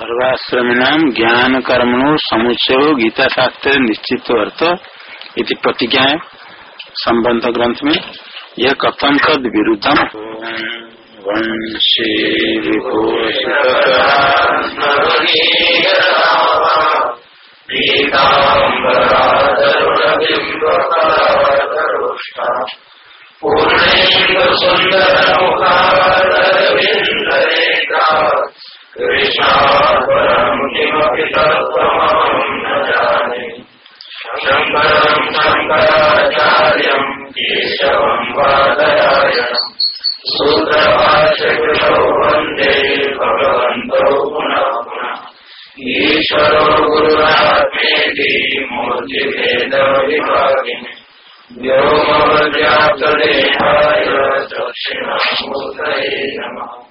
सर्वाश्रमीणाम ज्ञान कर्मणो समुचय गीता शास्त्र निश्चित अर्थ इति प्रतिज्ञा है संबंध ग्रंथ में यह कथम तद विरुद्धम जाने शङ्करम् शङ्कराचार्यम् केशवम् वादरायणम् सूत्रभाष्यकृतौ वंदे भगवन्तौ पुनः पुनः ईश्वरो गुरुरात्मेति मूर्तिभेदविभागिनि व्योमव्याप्तदेहाय दक्षिणामूर्तये नमः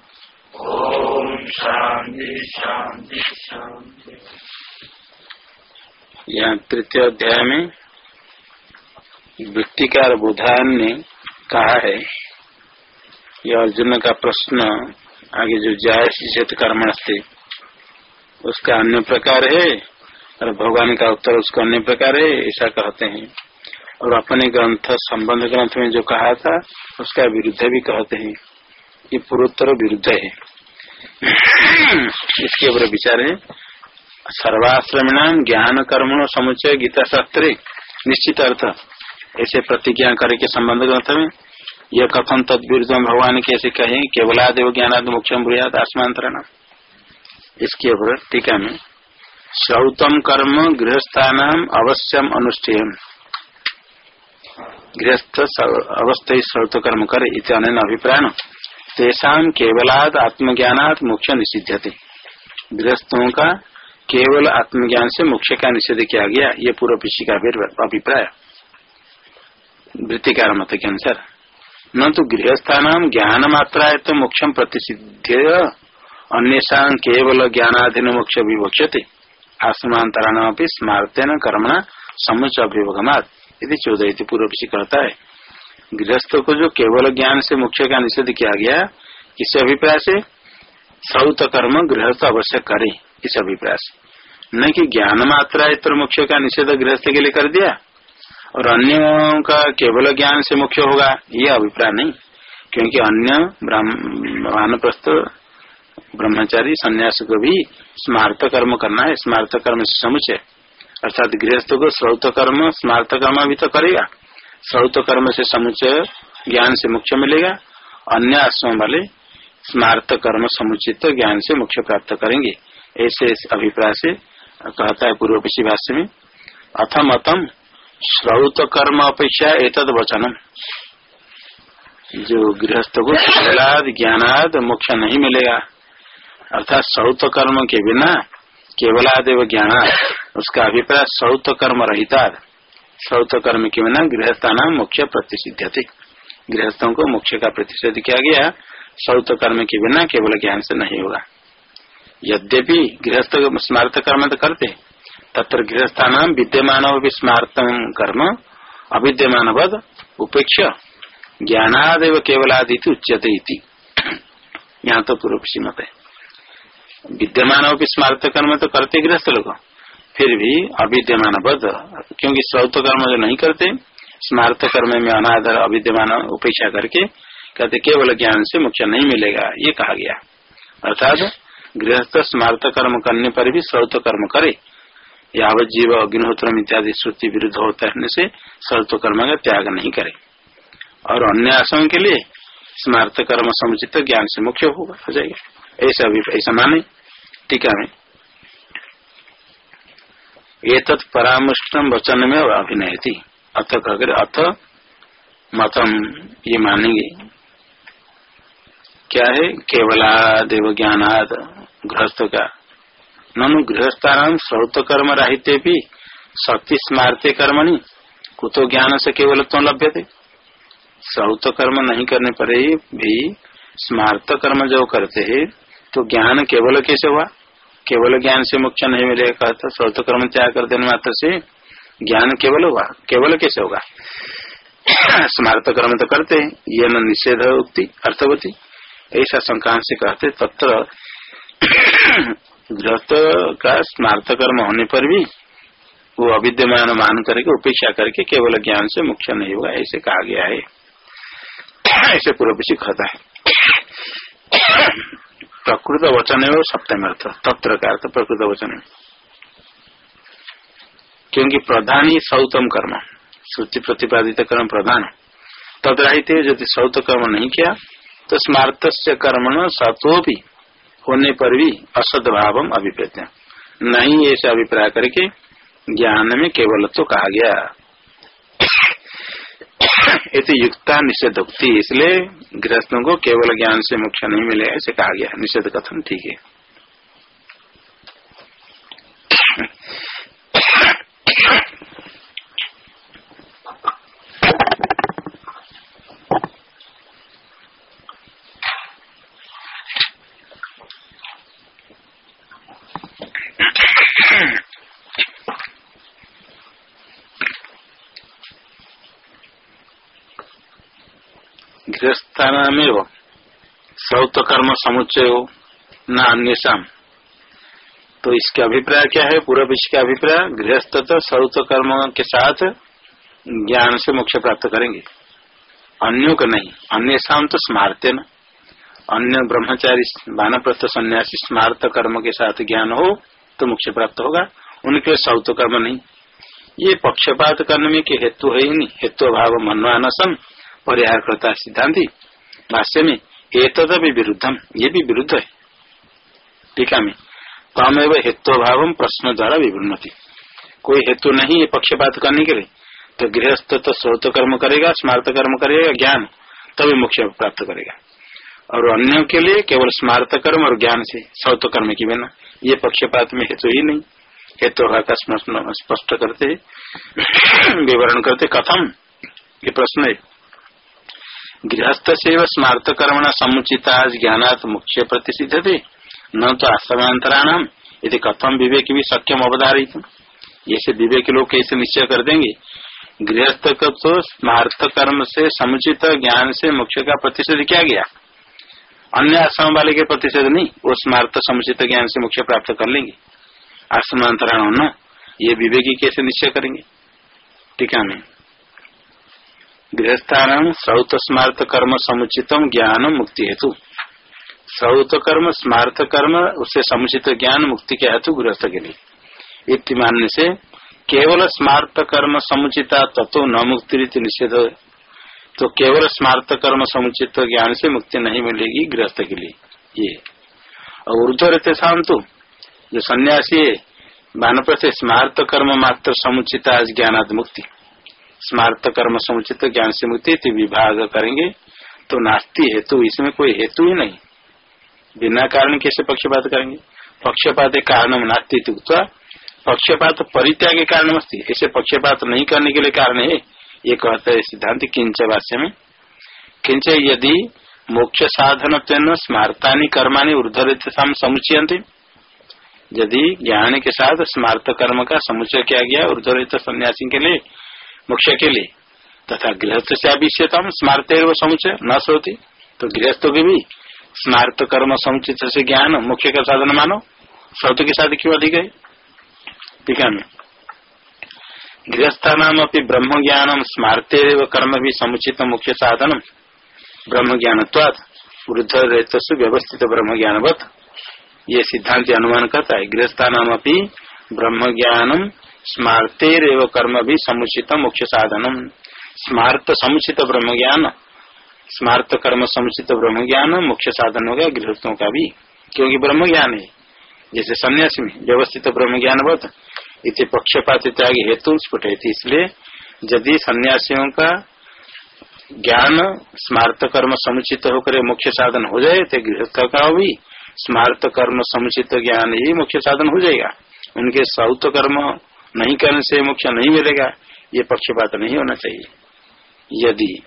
यहाँ तृतीय अध्याय में वृत्तिकार बुधान ने कहा है यह अर्जुन का प्रश्न आगे जो जाय कर्मण से उसका अन्य प्रकार है, और भगवान का उत्तर उसका अन्य प्रकार है, ऐसा कहते हैं। और अपने ग्रंथ, संबंध ग्रंथ में जो कहा था, उसका विरुद्ध भी कहते हैं। ये पूर्वोत्तर विरुद्ध है। इसके ऊपर विचार है सर्वाश्रमीणाम ज्ञान कर्मण समुचय गीता शास्त्र निश्चित अर्थ। ऐसे प्रतिज्ञा करके संबंध ग्रंथ में यह कथन तदविरुद्ध भगवान कैसे कहे केवलादेव ज्ञानाद मुख्यम ब्रुयाद आसमांतरण इसके ऊपर टीका में श्रौतम कर्म गृहस्थान अवश्यम अनुष्ठेय गृहस्थ अवस्थ श्रौत कर्म करे इत अभिप्राय। तेषा केवलाद आत्मज्ञानात मोक्ष निषिध्यते। गृहस्थों का केवल आत्मज्ञान से मोक्ष का निषेध किया गया, ये पूर्व पिछी का अभिप्राय। वृत्तिकार मत के अनुसार न तो गृहस्थान ज्ञान मात्रा तो मोक्षम प्रतिषिध्य, अन्यषा केवल ज्ञानाधीन मोक्ष विवक्षते आसमांतराण स्मारतेन कर्मणा समुच अभिभगमात यदि चौदह पूर्व पिछी कहता है गृहस्थ को जो केवल ज्ञान से मुख्य का निषेध किया गया इस अभिप्राय से? सौत कर्म गृहस्थ अवश्य करे, इस अभिप्राय से। न कि ज्ञान मात्रा इतर मोक्ष का निषेध गृहस्थ के लिए कर दिया, और अन्य का केवल ज्ञान से मुख्य होगा, ये अभिप्राय नहीं, क्योंकि अन्य वानप्रस्थ ब्रह्मचारी संन्यास को भी स्मार्त कर्म करना है स्मार्त कर्म से समुचय अर्थात गृहस्थ को श्रौत कर्म स्मार्त कर्म भी तो करेगा। श्रौत कर्म से समुचय ज्ञान से मुख्य मिलेगा। अन्य आश्रम वाले स्मार्त कर्म समुचित ज्ञान से मुख्य प्राप्त करेंगे। ऐसे अभिप्राय से कहता है पूर्व पिछी भाष्य में अथम अतम श्रौत कर्म अपेक्षा एतद वचनम। जो गृहस्थ को केवलाद ज्ञानाद, मोक्ष नहीं मिलेगा। अर्थात श्रौत कर्म के बिना केवलादेव ज्ञानाद। उसका अभिप्राय श्रौत कर्म रहता श्रौत कर्म के बिना गृहस्थान मुख्य प्रतिषिध्य थे गृहस्थों को मुख्य का प्रतिषेध किया गया श्रौत कर्म के बिना केवल ज्ञान से नहीं होगा। यद्यपि गृहस्थ स्मार्थ कर्म तो करते, तत्र गृहस्थान विद्यमान स्मार्त कर्म अविद्यमान उपेक्ष ज्ञानादेव केवलादि उच्यते यहाँ तो पूर्व सीमत है। विद्यमान स्मार्थ कर्म तो करते गृहस्थ लोग। फिर भी अविद्यमान बद क्योंकि श्रौत कर्म जो नहीं करते स्मार्थ कर्म में अनादर अविद्यमान उपेक्षा करके कहते केवल ज्ञान से मुख्य नहीं मिलेगा, ये कहा गया। अर्थात, गृहस्थ स्मार्थ कर्म करने पर भी श्रौत कर्म करे, यावत जीव अग्निहोत्र इत्यादि श्रुति विरुद्ध होता है से श्रौत कर्म का त्याग नहीं करे। और अन्य आश्रम के लिए स्मार्थ कर्म समुचित ज्ञान से मुख्य होगा हो जाएगा। ऐसा भी, ऐसा माने, टीका में ये तत् वचन में अभिनय थी अथ कहकर अथ मतम ये मानेंगे। क्या है? केवला देव ज्ञानाद गृहस्थ का ननु गृहस्थान श्रौत कर्म राहित्य भी शक्ति स्मारते कर्मणि। कुतो ज्ञान से केवल तो लभ्य थे श्रौत कर्म नहीं करने पर भी स्मार्त कर्म जो करते है तो ज्ञान केवल कैसे हुआ? केवल ज्ञान से मुख्य नहीं मिलेगा कहता स्रोत कर्म त्याग कर देने मात्र से ज्ञान केवल होगा। केवल कैसे होगा? स्मारत कर्म तो करते, ये न निषेध उक्ति, अर्थवती। ऐसा संक्रांत से कहते, तत्र गृहस्थ का स्मार्थ कर्म होने पर भी वो अविद्यमान मान करके, उपेक्षा करके केवल ज्ञान से मुख्य नहीं होगा, ऐसे कहा गया है। ऐसे पूर्व पीछे कहता है। प्रकृत वचन है सप्तम अर्थ। तत्र का अर्थ प्रकृत वचन है क्योंकि प्रधान ही सौतम कर्म, श्रुति प्रतिपादित कर्म प्रधान। तदराहित यदि सौत कर्म नहीं किया तो स्मार्त कर्म सत्व भी होने पर भी असद भाव अभिप्रेत नहीं ऐसे अभिप्राय करके ज्ञान में केवल तो कहा गया। इति युक्ता निषेध उक्ति इसलिए गृहस्थों को केवल ज्ञान से मोक्ष नहीं मिले, ऐसे कहा गया निषेध कथन ठीक है। गृहस्थानामेव सौत कर्म समुच्चय न अन्य शाम तो इसका अभिप्राय क्या है? पूर्व इसका अभिप्राय गृहस्थ तो सौत कर्म के साथ ज्ञान से मोक्ष प्राप्त करेंगे। अन्यों को नहीं अन्य शाम तो स्मारते न। अन्य ब्रह्मचारी बानप्रस्थ सन्यासी स्मार्त कर्म के साथ ज्ञान हो तो मोक्ष प्राप्त होगा। उनके सौत कर्म नहीं। ये पक्षपात करने में के हेतु है ही नहीं। हेतु अभाव मनवानसम परिहार करता सिद्धांति भाष्य में एक भी विरुद्धम ये भी विरुद्ध है टीका में तमेव हेतु भाव प्रश्न द्वारा विवृणति कोई हेतु नहीं है पक्षपात करने के लिए तो गृहस्थ तो स्रोत कर्म करेगा स्मार्त कर्म करेगा ज्ञान तभी मोक्ष प्राप्त करेगा और अन्यों के लिए केवल स्मार्त कर्म और ज्ञान से सौत कर्म की बिना ये पक्षपात में हेतु ही नहीं हेतु का स्पष्ट करते विवरण करते कथम ये प्रश्न है गृहस्थ से स्मार्त कर्मण समुचिता ज्ञानात मुख्य प्रतिषिध थे न तो आश्रमांतराणाम यदि कथम विवेक भी सक्यम अवधारित ऐसे विवेक लोग कैसे निश्चय कर देंगे। गृहस्थ को तो स्मार्थ कर्म से समुचित ज्ञान से मुख्य का प्रतिषेध किया गया? अन्य आश्रम वाले के प्रतिषेध नहीं, वो स्मार्थ समुचित ज्ञान से मुख्य प्राप्त कर लेंगे। आश्रमांतरण होना, ये विवेकी कैसे निश्चय करेंगे? टीका में गृहस्थान सौत स्मार्थ कर्म समुचितम ज्ञान मुक्ति हेतु। सौत कर्म स्मार्थ कर्म उससे समुचित ज्ञान मुक्ति के हेतु गृहस्थ के लिए। इति मानने से केवल स्मार्थ कर्म समुचिता तत्व न मुक्ति रीति निषेध तो केवल स्मार्थ कर्म समुचित ज्ञान से मुक्ति नहीं मिलेगी गृहस्थ के लिए। ये। और ऊर्ध रहते शांतु जो सन्यासी है वानप्रस्थ स्मार्थ कर्म मात्र समुचिता ज्ञानाद मुक्ति। स्मार्त कर्म समुचित ज्ञान से मुक्ति विभाग करेंगे तो नास्ती हेतु, इसमें कोई हेतु ही नहीं। बिना कारण कैसे पक्षपात करेंगे? पक्षपात कारण नास्ती पक्षपात परित्याग के कारण ऐसे पक्षपात नहीं करने के लिए कारण है, ये कहते हैं सिद्धांत किंच भाष्य में। किंच यदि मोक्ष साधन स्मार्ता कर्माणी ऊर्धरित समुचियंत यदि ज्ञान के साथ स्मार्त कर्म का समुचय किया गया ऊर्धरित सन्यासी के लिए मोक्ष के लिए। तथा गृहस्थ से अभिषेतम स्मार्त समुचय न सोती तो गृहस्थ के भी स्मार्त कर्म समुचित से ज्ञान मुख्य का साधन मानो। सौत के साथ क्यों अधिक है? टीका में गृहस्थान अपनी ब्रह्म ज्ञानम स्मार्त कर्म भी समुचित मुख्य साधन ब्रह्म ज्ञान वृद्ध रेतु व्यवस्थित ब्रह्म ज्ञानवत ये सिद्धांत अनुमान करता है। गृहस्थान अपनी ब्रह्म ज्ञानम स्मार्तेर कर्म भी समुचित मुख्य साधनम। स्मार्त समुचित ब्रह्म ज्ञान। स्मार्त कर्म समुचित ब्रह्म ज्ञान मुख्य साधन हो गया गृहस्थों का भी। क्योंकि ब्रह्म ज्ञान है। जैसे संन्यास में व्यवस्थित ब्रह्म ज्ञान बद इतने पक्षपात त्याग हेतु स्फुट इसलिए यदि सन्यासियों का ज्ञान स्मार्त कर्म समुचित होकर मुख्य साधन हो जाए तो गृहस्थ का भी स्मार्त कर्म समुचित ज्ञान ही मुख्य साधन हो जाएगा। उनके सौत कर्म नहीं करने से मोक्ष नहीं मिलेगा। ये पक्षपात नहीं होना चाहिए। यदि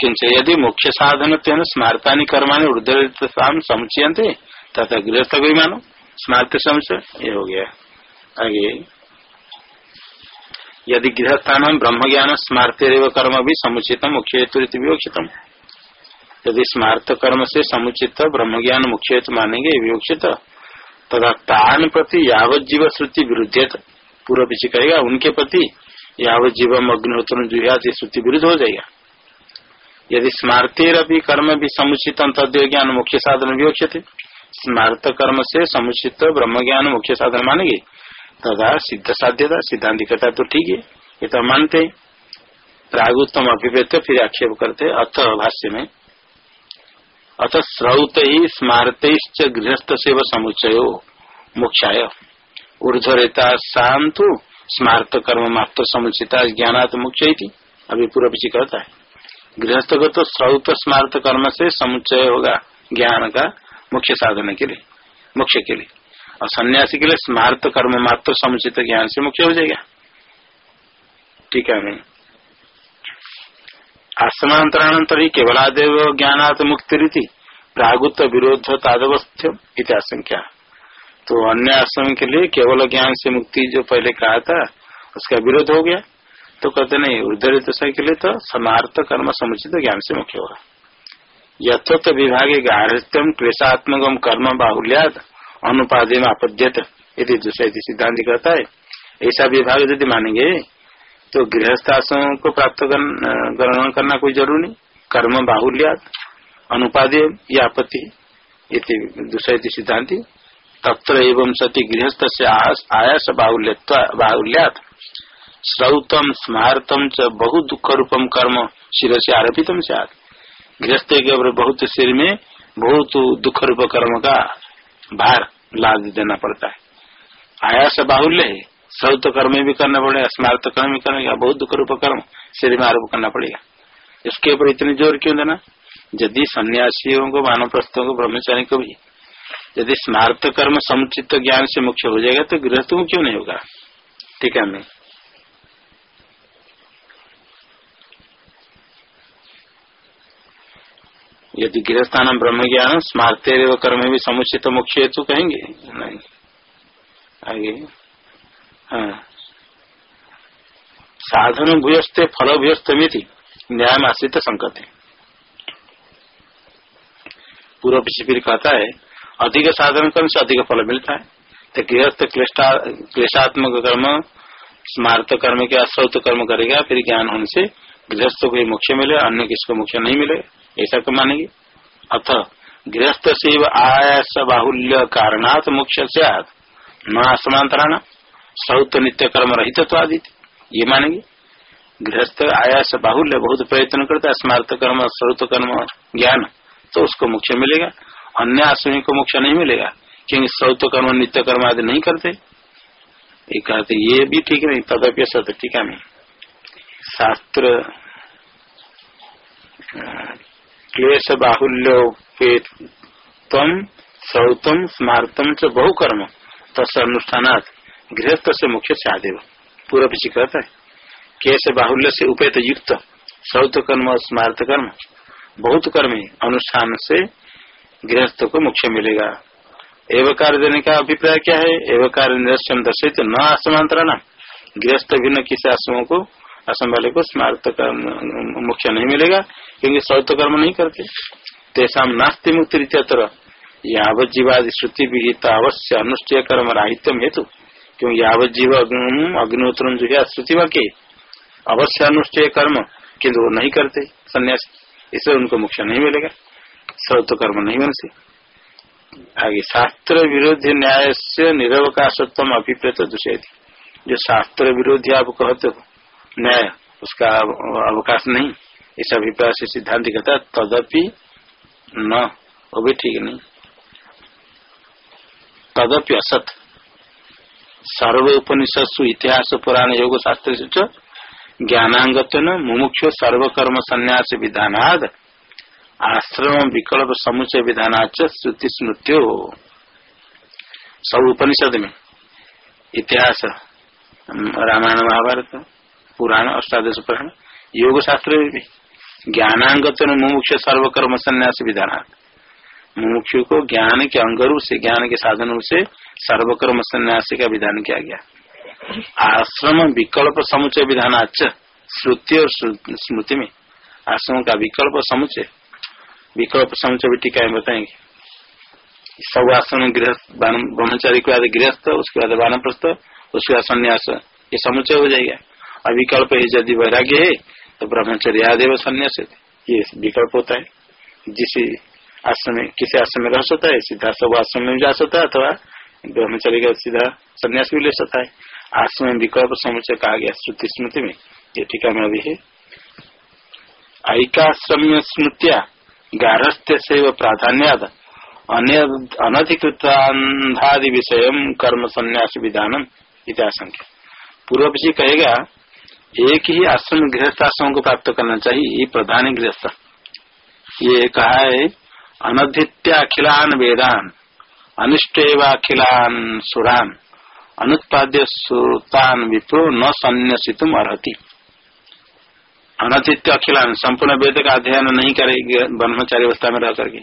किंच यदि मुख्य साधन तेन स्मारता कर्मा ऊर्धम समुचयते तथा गृहस्थ को मानो स्मार्त समुचय ये हो गया। आगे। यदि गृहस्थान ब्रह्म ज्ञान स्मार्त कर्म भी समुचित मुख्य हेतु विवक्षितम यदि स्मार्त कर्म से समुचित ब्रह्म ज्ञान मुख्य मानेंगे विवक्षित तथा तान प्रति यावत जीव श्रुति विरुद्ध पूर्व पीछे कहेगा उनके प्रति यावत जीवम अग्निहोत्र जुहा श्रुति विरुद्ध हो जाएगा। यदि स्मारतेर भी कर्म भी समुचित तद्व ज्ञान मुख्य साधन विवक्षित स्मार्त कर्म से समुचित ब्रह्म ज्ञान मुख्य साधन मानेंगे। तथा सिद्ध साध्यता, सिद्धांतिकता तो ठीक है, ये तो मानते। प्रागुत्तम अभिव्यक्त फिर आक्षेप करते, अथ भाष्य में अथ श्रौत ही स्मारत गृहस्थ से समुचय मुख्याय ऊर्धरेता शांतु स्मार्त कर्म मात्र समुचिता ज्ञानात मुख्य अभी पूरा पीछे कहता है। गृहस्थ को तो श्रौत स्मार्त कर्म से समुचय होगा ज्ञान का मुख्य साधन के लिए मुख्य के लिए। और सन्यासी के लिए स्मार्त कर्म मात्र समुचित ज्ञान से मुख्य हो जाएगा। ठीक है आश्रमांतरानंतर ही केवलादेव ज्ञानात मुक्ति रीति प्रागुत विरोध तादवस्थ्य इतिहासंख्या तो अन्य आश्रम के लिए केवल ज्ञान से मुक्ति जो पहले कहा था, उसका विरोध हो गया। तो कहते नहीं उद्धरित के लिए तो समार्थ कर्म समुचित ज्ञान से मुख्य होगा। यथोक्त विभागे गाढ़त्यम क्लेशात्मक कर्म बाहुल्यात अनुपाधि में आपद्यत यदि दूसरे सिद्धांत कहता है। ऐसा विभाग यदि मानेंगे तो गृहस्थ आश्रम को प्राप्त ग्रहण करना कोई ज़रूरी नहीं। कर्म बाहुल्यात, अनुपादे या आपत्ति दूसरे सिद्धांति। तत्र एवं सती गृहस्थ से आयास बाहुल्यात। श्रौतम स्मारतम च बहु दुख रूपम कर्म शिर से आरोपितम से गृहस्थ के ऊपर बहुत सिर में बहुत दुख रूप कर्म का भार लाद देना पड़ता है। आयास बाहुल्य है। सौत कर्म भी करना पड़ेगा स्मार्त कर्म भी करना बहुत दुख रूप कर्म शरीर में आरोप करना पड़ेगा। इसके ऊपर इतनी ज़ोर क्यों देना? यदि सन्यासियों को मानव प्रस्तों को, ब्रह्मचारी को भी यदि स्मार्त कर्म, समुचित ज्ञान से मुख्य हो जाएगा तो गृहस्थ को क्यों नहीं होगा? ठीक है मैं यदि गृहस्थान ब्रह्म ज्ञान स्मार्त कर्म भी समुचित मुख्य हेतु कहेंगे? नहीं। आगे। साधन भूयस्ते फल भूयस्त मिति न्याय आश्रित संकट पूर्व पीछे फिर कहता है, अधिक साधन कर्म से अधिक फल मिलता है। तो गृहस्थ क्लेशात्मक कर्म, स्मार्त कर्म के अश्रौत कर्म करेगा, फिर ज्ञान होने से गृहस्थ को मुख्य मिले, अन्य किसको मुख्य नहीं मिले, ऐसा तो मानेंगे। अथ, गृहस्थ से आयास बाहुल्य कारणात मुख्य से न समांतराणा सौत नित्य कर्म रहित तो आदि ये मानेंगे? गृहस्थ आयास बाहुल्य बहुत प्रयत्न करता है स्मार्थ कर्म स्रोत कर्म, ज्ञान तो उसको मुख्य मिलेगा। अन्य आश्रमी को मुख्य नहीं मिलेगा, क्योंकि सौत कर्म, नित्य कर्म आदि नहीं करते। ये कहते ये भी ठीक नहीं तदप्य सत्य टीका में शास्त्र, क्लेश बाहुल्य तम सौतम स्मार्तम च बहुकर्म तस् अनुष्ठानाथ गृहस्थ से मुख्य से आदेव पूरा पीछे कहता है कैसे बाहुल्य से उपेत युक्त, सौत कर्म और स्मार्थ कर्म, बहुत कर्म अनुष्ठान से गृहस्थ को मुख्य मिलेगा। एवकार देने का अभिप्राय क्या है? एवकार निरक्षण दर्शित न आसमांतरण। गृहस्थ भिन्न किसी आश्रमों को असम वाले को स्मार्थ कर्म मुख्य नहीं मिलेगा, क्योंकि सौत कर्म नहीं करते। तेसा नास्ति मुक्ति यावत जीवादि श्रुति विहित अवश्य अनुष्ठीय कर्म राहित्यम हेतु। क्यों यावत जीव अग्निहोत्र जो है श्रुति वाक्य अवश्य अनुष्ठेय कर्म। किन्तु वो नहीं करते, संन्यास। इसलिए उनको मोक्ष नहीं मिलेगा। सब तो कर्म नहीं बन से आगे, शास्त्र विरोधी न्याय से निरवकाशत्व अभिप्रेत दूसरे जो शास्त्र विरोधी आप कहते हो, न्याय, उसका अवकाश नहीं। इस अभिप्राय से सिद्धांत कहता तदपि न। वो भी ठीक नहीं। तदपि असत। सर्व उपनिषत्सु इतिहास पुराण योग शास्त्र ज्ञानांगत मुमुक्ष सर्वकर्म संन्यास विधानाद आश्रम विकल्प समुचय विधानाच श्रुति स्मृत्यो सब उपनिषद में इतिहास रामायण महाभारत पुराण अष्टादश पुराण योग शास्त्र ज्ञानांगत मुमुक्ष सर्वकर्म संन्यास विधानाद मुमुक्षु को ज्ञान के अंगरूप से, ज्ञान के साधन रूप से सर्वकर्म संन्यास का विधान किया गया। आश्रम विकल्प समुचय विधान आच श्रुति और स्मृति में। आश्रम का विकल्प समुचय विकल्प समुचय भी टीका बताएँगे। सब आश्रम गृह ब्रह्मचारी के बाद गृहस्थ, उसके बाद वानप्रस्थ उसके बाद संन्यास, ये समुचय हो जाएगा। और विकल्प यदि वैराग्य है तो ब्रह्मचर्य आदेव संन्यास ये विकल्प होता है। जिस आश्रम में, किसी आश्रम में रह सकता है, सीधा सब आश्रम में जा सकता है, अथवा ब्रह्मचर्य का सीधा संन्यास भी ले सकता है। आश्रम में विकल्प समुचय कहा गया, श्रुति स्मृति में, ये टीका में अभी है। ऐकाश्रम्य स्मृतिया गारस्थ्य से प्राधान्याद अनधिकृतांधादि विषय कर्म संन्यास विधानम इतिहासंख्या पूर्व जी कहेगा, एक ही आश्रम गृहस्थ आश्रम को प्राप्त करना चाहिए, ये प्रधान गृहस्थ। ये कहा है अनधित्य अखिलान वेदान अनिष्ट अखिलान सुरान अनुत्पाद्य सुतान विप्रो न संन्यासितुम अर्ति अनधित्य अखिलान संपूर्ण वेद का अध्ययन नहीं करेगी ब्रह्मचारी अवस्था में रह करके।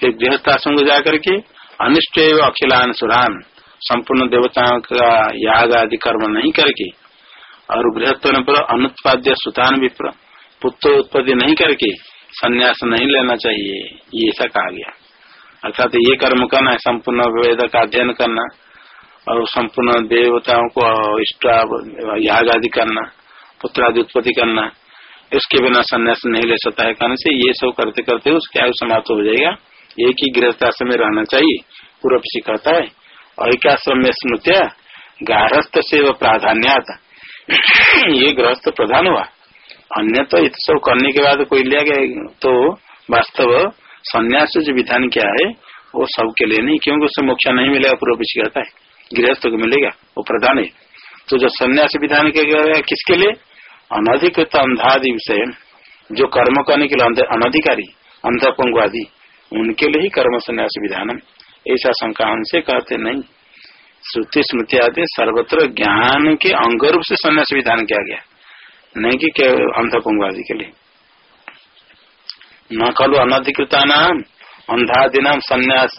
फिर गृहस्थ आश्रम को जाकर के अनिष्ट अखिलान सुरान, संपूर्ण देवताओं का याग आदि कर्म नहीं करके, और गृहस्थ पर अनुत्पाद्य सुतान विप्र पुत्र उत्पत्ति नहीं करके संन्यास नहीं लेना चाहिए। ये ऐसा कहा गया। अर्थात ये कर्म करना है, संपूर्ण वेद का अध्ययन करना और संपूर्ण देवताओं को इष्ट याग आदि करना पुत्र आदि उत्पत्ति करना, इसके बिना संन्यास नहीं ले सकता है। कारण से ये सब करते करते उसके आयु समाप्त हो जाएगा। एक ही गृहस्थाश्रम में रहना चाहिए पूर्व से कहता है। और एक आश्रम में स्मृतिया, गारस्थ से वह प्राधान्य ये गृहस्थ प्रधान हुआ। अन्य तो इत सब करने के बाद कोई लिया गया तो वास्तव संन्यास जो विधान क्या है, वो सबके लिए नहीं, क्योंकि उससे मोक्ष नहीं मिलेगा, पूर्व पीछे कहता है। गृहस्थ को मिलेगा, वो प्रधान है। तो जो संन्यास विधान किया गया किसके लिए? अनधिकृत अंधादि विषय। जो कर्म करने के लिए अनधिकारी अंधपंगु आदि उनके लिए ही कर्म संन्यास विधान। ऐसा शंका हमसे कहते नहीं। श्रुति स्मृति आदि सर्वत्र ज्ञान के अंग रूप से संन्यास विधान किया गया। नहीं कि अंधपुंग आदि के लिए। न खलु अनधिकृता नाम अंधादि नाम संन्यास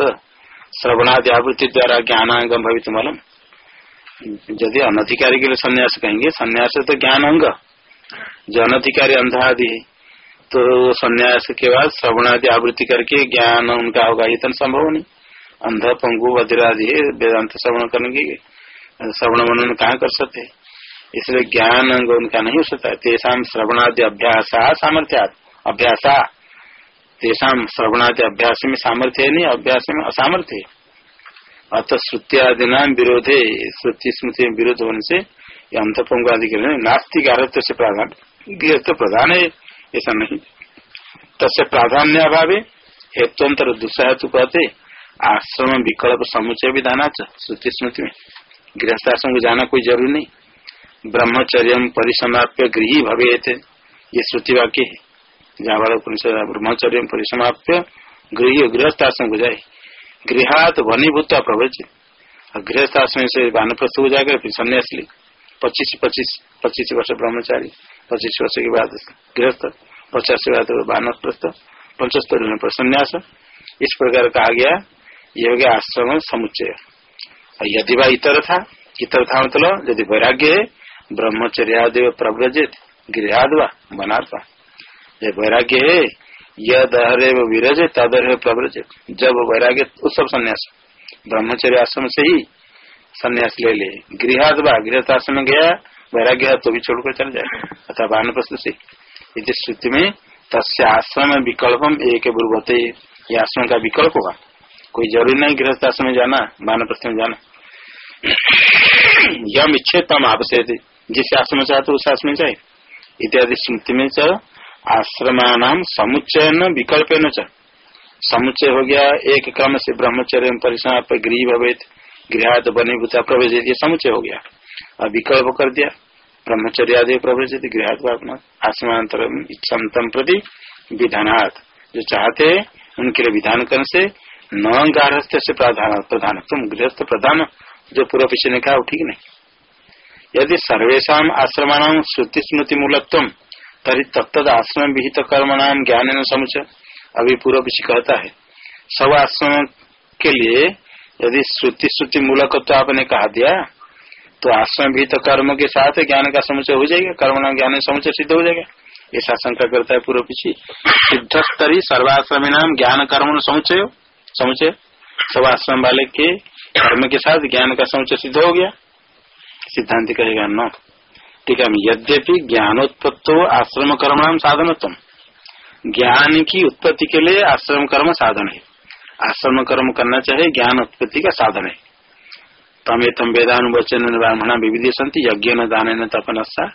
श्रवणादि आवृत्ति द्वारा ज्ञानांगम भवित मलम यदि अनधिकारी के लिए संन्यास कहेंगे, संन्यास तो ज्ञान अंग जो अनधिकारी अंधा आदि है तो संन्यास के बाद श्रवणादि आवृत्ति करके ज्ञान उनका होगा, ये तो संभव नहीं। अंध पंगु वज्रादि वेदांत श्रवण करने की श्रवण मनन कहाँ कर सकते इसलिए ज्ञान अंग उनका नहीं हो सकता। तेषा श्रवणादि अभ्यास सामर्थ्या अभ्यासा, तेषा श्रवणादि अभ्यास में सामर्थ्य नहीं, अभ्यास में असामर्थ्य अत श्रुत्यादि नाम विरोधे, श्रुति स्मृति में विरोध होने से अंतपंग आदि के लिए नास्तिक आरत्य से प्राधान गृहस्थ प्रधान है, ऐसा नहीं। तस्य प्राधान्य अभाव हेतुअंतर दूसरा हेतु कहते, आश्रम विकल्प समुचय विधान श्रुति स्मृति में। गृहस्थ आश्रम को जाना कोई ज़रूरी नहीं। ब्रह्मचर्य परिसमाप्य गृह भवे थे ये श्रुति वाक्य है। जहाँ वाला ब्रह्मचर्य परिसमाप्य गृह गृहस्थाश्रम हो जाए। गृहात वनीभूत प्रवचित गृहस्थाश्रम से वानप्रस्थ हो जाएगा फिर सन्यास ली। पच्चीस पच्चीस पच्चीस वर्ष ब्रह्मचारी। पच्चीस वर्ष के बाद गृहस्थ। पचास के बाद वानप्रस्थ। पंचस्तर पर संन्यास। इस प्रकार कहा गया ये हो गया आश्रम समुच्चय। यदि वह इतर था इतर था मतलब यदि वैराग्य है ब्रह्मचर्यादेव प्रव्रजित, गृहादवा बनाता जब वैराग्य है यद हरे विरज तदर प्रव्रजित। जब वैराग्य, उस सब संन्यास। ब्रह्मचर्य आश्रम से ही संन्यास ले ले। गृहादवा गृह आश्रम गया, वैराग्य तो भी छोड़कर चल जाए। अथवा बान प्रश्न से इस स्थिति में, तस्य आश्रम विकल्पम एक बुर्वते। ये आश्रम का विकल्प होगा। कोई ज़रूरी नहीं गृहस्थ आश्रम में जाना बान प्रश्न में जाना। यम इच्छे तम आवश्यक जिस आश्रम चाहते उस आश्रम जाए इत्यादि स्मृति में च आश्रमान समुच्चयन विकल्प न समुच्चय हो गया, एक क्रम से ब्रह्मचर्य परिसर पर गृह भवेद गृहात बने भूता प्रवेश ये समुच्चय हो गया। और विकल्प कर दिया ब्रह्मचर्य आदि प्रवेश गृहात आसमांतर इच्छातम प्रति विधानात्। जो चाहते है उनके लिए विधान करने से न गारहस्थ से प्रधान प्रधान तुम गृहस्थ प्रधान, जो पूर्व पीछे ने कहा ठीक नहीं। यदि सर्वेशा आश्रम श्रुति स्मृति मूलत्व तरी तत्द आश्रम विहित कर्म नाम ज्ञान न अभी पूर्व पीछे कहता है सब आश्रम के लिए यदि श्रुति श्रुति मूलक तो आपने कहा दिया तो आश्रम विहित कर्म के साथ ज्ञान का समुचय हो जाएगा कर्म नाम ज्ञान समुचय सिद्ध हो जाएगा। ऐसा शंका करता है पूर्व पीछे। सिद्ध स्तरी सर्वाश्रम नाम ज्ञान कर्म समुचय समुचय सब आश्रम वाले के कर्म के साथ ज्ञान का समुचय सिद्ध हो गया। सिद्धांत कहेगा, न, ठीक है यद्यपि ज्ञानोत्पत्तो आश्रम कर्म नाम साधनत्म ज्ञान की उत्पत्ति के लिए आश्रम कर्म साधन है। आश्रम कर्म करना चाहिए ज्ञान उत्पत्ति का साधन है। तमेतम वेदानुवचन ब्राह्मण विविधि संति यज्ञ न दान न तपनसा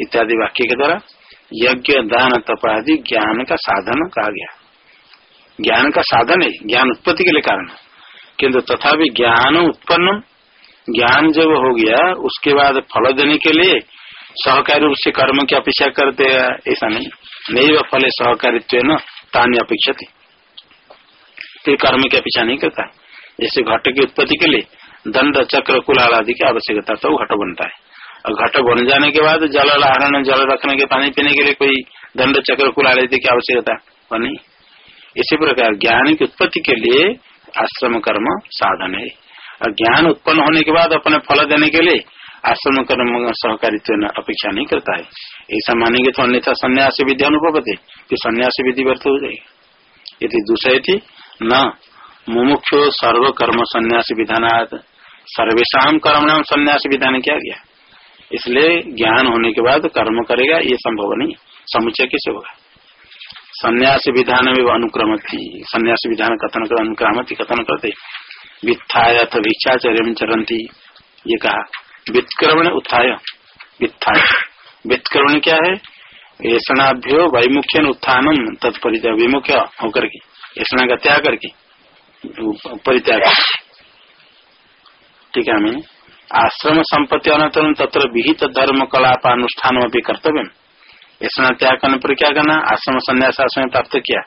इत्यादि वाक्य के द्वारा यज्ञ, दान, तप आदि ज्ञान का साधन कहा गया। ज्ञान का साधन है, ज्ञान उत्पत्ति के लिए कारण। किंतु तथापि ज्ञान उत्पन्न ज्ञान जब हो गया, उसके बाद फल देने के लिए सहकारी रूप से कर्म की अपेक्षा करते ऐसा नहीं। नहीं वह फल सहकारित्व न तान्य अपेक्षा थी फिर कर्म की अपेक्षा नहीं करता। जैसे घट की उत्पत्ति के लिए दंड, चक्र, कुलाल आदि की आवश्यकता तो घट बनता है। और घट बन जाने के बाद जल आहरण जल रखने के, पानी पीने के लिए कोई दंड, चक्र, कुलाल आदि की आवश्यकता बनी। इसी प्रकार ज्ञान की उत्पत्ति के लिए आश्रम कर्म साधन है। और ज्ञान उत्पन्न होने के बाद अपने फल देने के लिए आश्रम कर्म सहकारित्व अपेक्षा नहीं करता है। ऐसा मानेंगे तो अन्यथा संन्यास विधि अनुपति कि संन्यास विधि व्यर्थ हो जाएगी। यदि दूसरे थी न मुमुक्षो सर्व कर्म संन्यास विधानात सर्वेशा कर्म नाम संन्यास विधान किया गया इसलिए ज्ञान होने के बाद कर्म करेगा, ये संभव नहीं समुचय कैसे होगा? संन्यास विधान में अनुक्रम थी संन्यास विधान कथन कर अनुक्रम कथन करते। वित्थाय भिक्षाचर्य चरंती ये कहा, वित्क्रमण उत्थाय। वित्थाय वित्क्रमण क्या है? ऐसणाभ्यो वैमुख्य उत्थानम तत्परित विमुख्य होकर के ऐसा का त्याग करके, परित्याग। ठीक है, मैं। आश्रम संपत्ति अनंतर, तत्र विहित धर्म कलापानुष्ठान भी कर्तव्य। ऐसा त्याग करने पर क्या करना? आश्रम संन्यास आश्रम प्राप्त किया।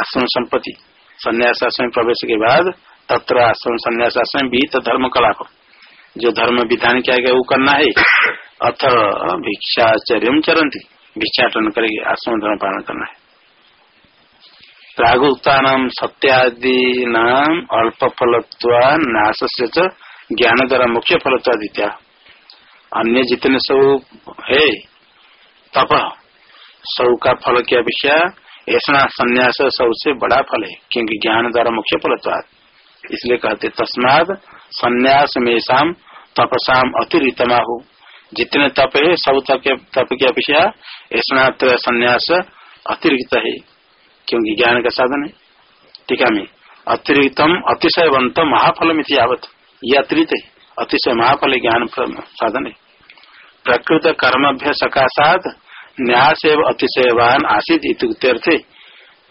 आश्रम संपत्ति। संन्यास आश्रम प्रवेश के बाद तत्र आश्रम संन्यास आश्रम विहित धर्म कलाप जो धर्म विधान किया गया, वो करना है। अथ भिक्षाचर्य चरंती भिक्षाटन करेगी आश्रम धर्म पालन करना है। प्रागुक्ता नाम सत्यादि नाम अल्प फलत्वा नाश से ज्ञान द्वारा मुख्य फलत्वादित्या अन्य जितने सब है, तप सब का फल की अपेक्षा, ऐसा संन्यास सबसे बड़ा फल है, क्योंकि ज्ञान द्वारा मुख्य फलत्वाद इसलिए कहते, तस्माद संन्यास में शाम अतिरितमा हो जितने तप है, सब तप तप की अपेक्षा ऐसा संन्यास अतिरिक्त है, क्योंकि ज्ञान का साधन है। ठीक है अतिरिक्तम अतिशयवंत महाफल मिथि आवत ये अतिरिक्त है। अतिशय महाफल ज्ञान साधन है। प्रकृत कर्मभ्य सकाशात न्यास एवं अतिशयवान आसित इतर्थे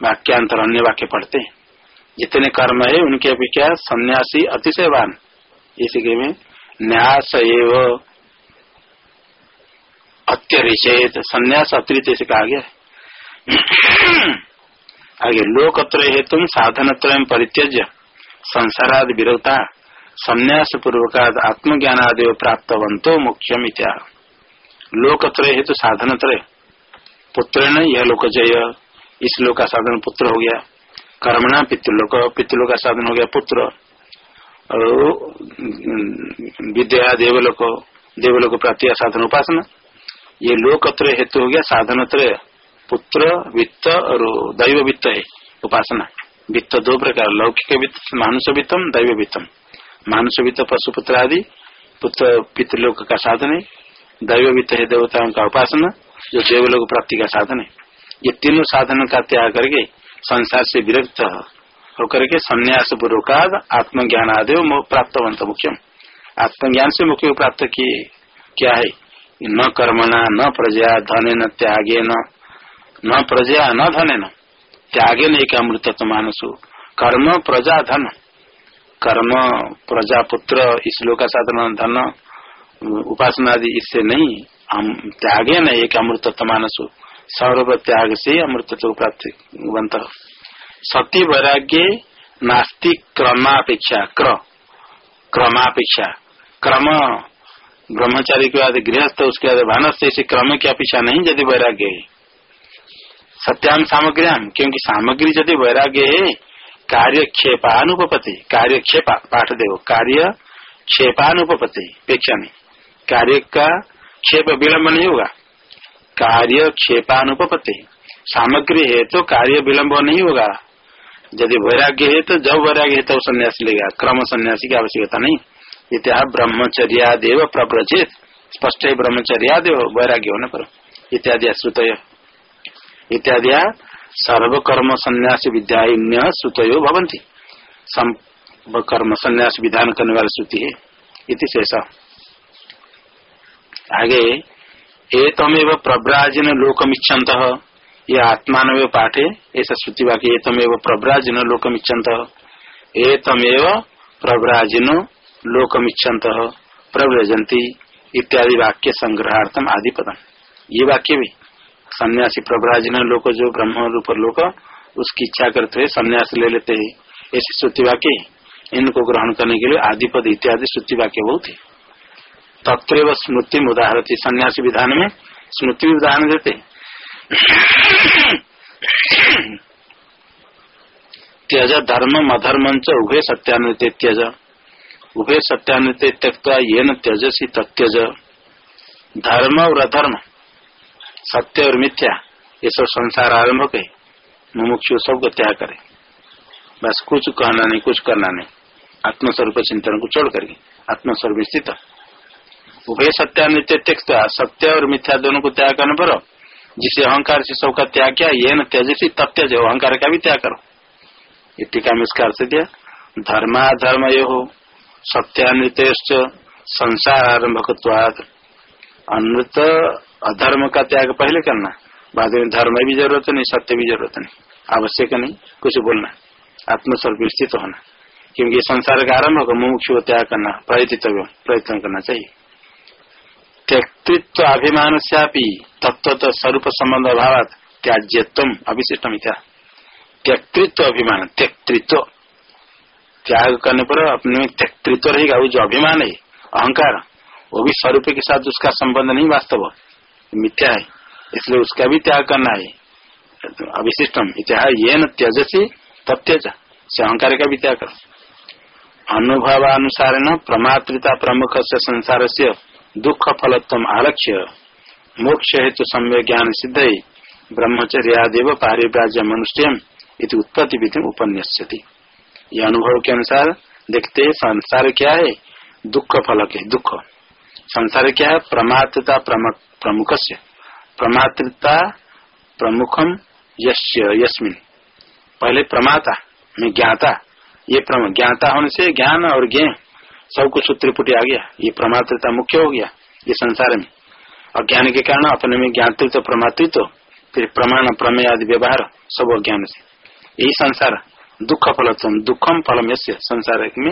वाक्यांतर अन्य वाक्य पढ़ते जितने कर्म है, उनके अपेक्षा सन्यासी अतिशयवान इसी के में न्यास एवं अत्यरिचेत संन्यास अतिरिक्त से कहा गया आगे लोकत्र हेतु साधन परित्यज्य, संसाराद विरोधता संन्यास पूर्वक आत्मज्ञान आदि प्राप्तवंतो मुख्यम इत्या। लोकत्रय हेतु साधन त्रय पुत्र न यह लोक जय इस लोक का साधन पुत्र हो गया। कर्मणा पितृलोक पितृलोक का साधन हो गया पुत्र, और विद्या, देवलोक देवलोक प्राप्ति साधन उपासना। ये लोकत्रय हेतु हो गया साधन त्रय पुत्र, वित्त, और दैव वित्त है, उपासना। वित्त दो प्रकार, लौकिक वित्त मानुष वित्तम दैव वित्तम मानुष वित्त, पशुपुत्र आदि। पुत्र, पितृलोक का साधन है। दैव वित्त है, देवताओं का उपासना, जो देवलोक प्राप्ति का साधन है। ये तीनों साधन का त्याग करके संसार से विरक्त होकर के संन्यास पूर्वकाद आत्मज्ञान आदि प्राप्त मुख्यम। आत्मज्ञान से मुख्य प्राप्त किए क्या है? न कर्मणा, न प्रजा धन न त्यागे न न प्रजा न धन न। त्यागे न एक अमृतत्व मानस। कर्म, प्रजा, धन। कर्म, प्रजा, पुत्र, इस लोक का साधन धन। उपासना आदि इससे नहीं हम त्यागे न एक अमृतत्व मानस। सर्व त्याग से अमृतत्व प्राप्त। बंत सती वैराग्य नास्ति क्रमापेक्षा। क्र। क्रमापेक्षा। क्रम। ब्रह्मचारी के बाद गृहस्थ, उसके बाद भानस इसी क्रम की अपेक्षा नहीं यदि वैराग्य है। सत्याम सामग्र्याम क्योंकि सामग्री यदि वैराग्य है, कार्य क्षेपानुपति कार्य क्षेपा, पाठ देव। कार्य क्षेपानुपति पेक्षा नहीं। कार्य का क्षेप विलम्ब नहीं होगा। कार्य क्षेपानुपत्ति सामग्री है तो कार्य विलंब नहीं होगा। यदि वैराग्य है तो जब वैराग्य है तब संन्यास लेगा। क्रम सन्यासी की आवश्यकता नहीं। इत्या ब्रह्मचर्यादेव प्रव्रजित स्पष्ट है ब्रह्मचर्यादेव वैराग्य होने पर। इत्यादि श्रुत इत्यादि सर्वकर्म संन्यास विद्या श्रुतयो भवंती कर्म संन्यास विधान करने वाली श्रुति है। इति शेषा। आगे एतमेव प्रव्राजन लोकमिच्छन्त। ये आत्मान पाठे, ऐसा श्रुति वाक्य एतमेव प्रव्राजन लोकमिच्छन्त। एतमेव प्रव्राजन लोकमिच्छन्त। प्रव्रजंती इत्यादि वाक्य संग्रहार्थम आदि पदम ये वाक्य भी, सन्यासी प्रव्राजन लोक, जो ब्रह्म रूप लोक, उसकी इच्छा करते हुए सन्यास ले लेते हैं। ऐसी श्रुति वाक्य इनको ग्रहण करने के लिए आदिपद इत्यादि श्रुति वाक्य बहुत है। तत्र स्मृति उदाहरती सन्यासी विधान में स्मृति उदाहरण देते। त्यज धर्म अधर्म च उभय सत्यान्वित त्यज। उभय सत्यान्वित त्यक्ता ये न त्यजसी तत्यज। धर्म और अधर्म, सत्य और मिथ्या, ये सब संसार आरंभ के मुमुक्षु सबको त्याग करे। बस कुछ कहना नहीं, कुछ करना नहीं। आत्मस्वरूप चिंतन को छोड़ करके, आत्मस्वरूप स्थित। उभय सत्यानित्य त्यक्त, सत्य और मिथ्या दोनों को त्याग करने पर जिसे अहंकार से सबका त्याग किया, ये न त्यजसी तत्य जो अहंकार का भी त्याग करो। ये टीका में इसका अर्थ दिया। धर्माधर्म ये हो सत्यान्वित संसार आरंभकवाद अनृत अधर्म का त्याग पहले करना। बाद में धर्म भी ज़रूरत नहीं, सत्य भी ज़रूरत नहीं। आवश्यक नहीं, कुछ बोलना। आत्मस्वरूप स्थित होना। क्योंकि संसार का आरंभ होगा, मुमुक्षु त्याग करना प्रयतित्व प्रयत्न करना चाहिए। त्यक्तृत्व अभिमान तत्व स्वरूप संबंध अभाव त्याज्यत्व अभिशिष्ट मिथ्या त्यक्तृत्व। अभिमान त्यक्तृत्व त्याग करने पर अपने में त्यक्तृत्व रहेगा, वो जो अभिमान है, अहंकार, वो भी स्वरूप के साथ उसका संबंध नहीं, वास्तव। मिथ्या है, इसलिए उसका भी त्याग करना है। अभिशिष्टम इतिहास ये न त्यजसी तत्यज से अहंकार का भी त्याग कर। अनुभवानुसार न प्रमातृता प्रमुख से संसार से दुख फलत्व आलक्ष्य मोक्ष हेतु सम्य ज्ञान सिद्ध ब्रह्मचर्यादेव पारिव्राज्य मनुष्य उत्पत्ति विधि उपन्यस्यति। ये अनुभव के अनुसार देखते संसार क्या है? दुख फलक है दुख। संसार क्या है? प्रमात्रता प्रमुख से प्रमात्रता प्रमुखम यस्मिन। पहले प्रमाता, में ज्ञाता। ये ज्ञाता होने से ज्ञान और ज्ञ सब कुछ त्रिपुटी आ गया। ये प्रमात्रता मुख्य हो गया, ये संसार में। अज्ञान के कारण अपने में ज्ञातृत्व प्रमातृत्व फिर प्रमाण, प्रमेय आदि व्यवहार, सब अज्ञान से। यही संसार, दुख फलत्म दुखम फलम यश्य संसार में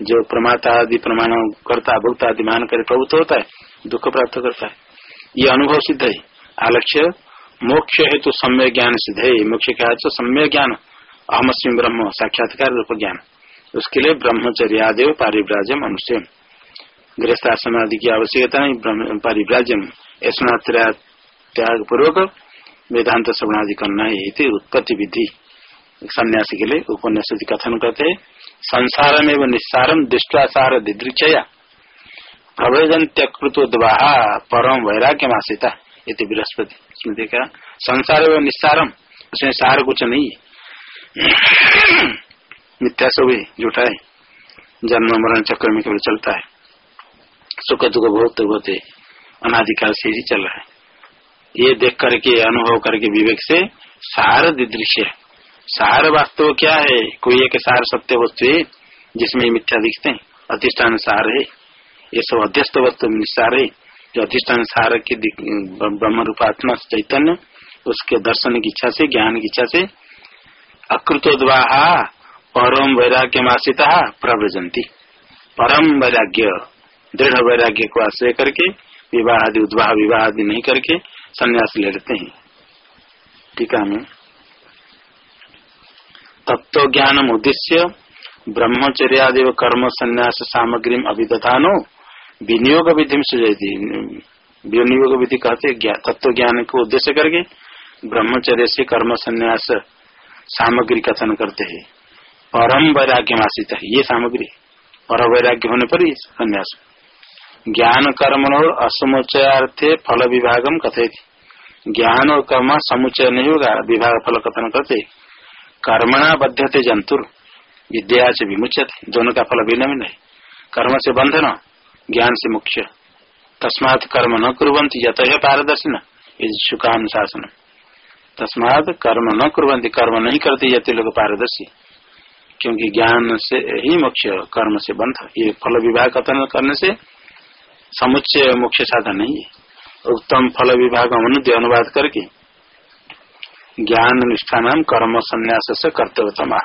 जो प्रमाता आदि प्रमाण करता भुगता आदि मान कर प्रभुत्व होता है, दुख प्राप्त करता है। ये अनुभव सिद्ध है। आलक्ष्य, मोक्ष हेतु सम्य ज्ञान सिद्ध है। मोक्ष क्या है तो सम्य ज्ञान। अहमस्मी ब्रह्म, साक्षात्कार रूप ज्ञान। उसके लिए ब्रह्मचर्यादेव पारिव्राजम मनुष्य गृहस्थाश्रम आदि की आवश्यकता नहीं पारिव्राजम ऐसा त्याग पूर्वक वेदांत श्रवणादि करना है उत्पत्ति विधि सन्यासी के लिए उपन्यास कथन करते हैं। संसार में वो निस्सारम दृष्टासार दिदृक्षया प्रवजन त्यकृतोद्वाहा परम वैराग्य मासिता ये बृहस्पति। स्मृति का संसार में निस्सारम उसमें सार कुछ नहीं मिथ्या सब है झूठा है। जन्म, मरण, चक्र में केवल चलता है। सुख, दुख भोगते होते अनाधिकाल से ही चल रहा है। ये देख करके, अनुभव करके विवेक से सार दृश्य सार वास्तव क्या है? कोई एक सार सत्य वस्तु है, जिसमें मिथ्या दिखते हैं। अधिष्ठान सार है। ये सब अध्यस्त वस्तु निस्सार है। जो अधिष्ठान सार के ब्रह्म रूपात्मा चैतन्य, उसके दर्शन की इच्छा से, ज्ञान की इच्छा से, अकृतोद्वाहा परम वैराग्य मासिता प्रव्रजंती परम वैराग्य, दृढ़ वैराग्य को आश्रय करके विवाह आदि उद्वाह विवाह आदि नहीं करके संन्यास ले लेते हैं। टीका में तत्व ज्ञान उद्देश्य ब्रह्मचर्यादि कर्म संन्यास सामग्री अभिदधानो, विनियोग विधि सुझती विनियोग विधि कहते तत्व ज्ञान को उद्देश्य करके ब्रह्मचर्य से कर्म संन्यास सामग्री कथन करते हैं। परम वैराग्य आश्रित है, ये सामग्री पर वैराग्य होने पर संन्यास ज्ञान कर्म और असमुचयार्थे फल विभागम कथे ज्ञान और कर्म समुचय नहीं होगा, विभाग फल कथन करते। कर्मणा बद्धते जंतुर, विद्या से विमुचित दोनों का फल भिन्न है। कर्म से बंधन, ज्ञान से मुख्य। तस्मात कर्म न कुरंती यत है पारदर्शी न सुखानुशासन तस्मात कर्म न कुरंती कर्म नहीं करते, यते लोग पारदर्शी। क्योंकि ज्ञान से ही मुख्य कर्म से बंध ये फल विभाग कथन करने से समुच्चय मुख्य साधन नहीं है। उत्तम फल विभाग अनुद्य अनुवाद करके ज्ञान निष्ठा नाम कर्म संन्यास से कर्तव्यतमा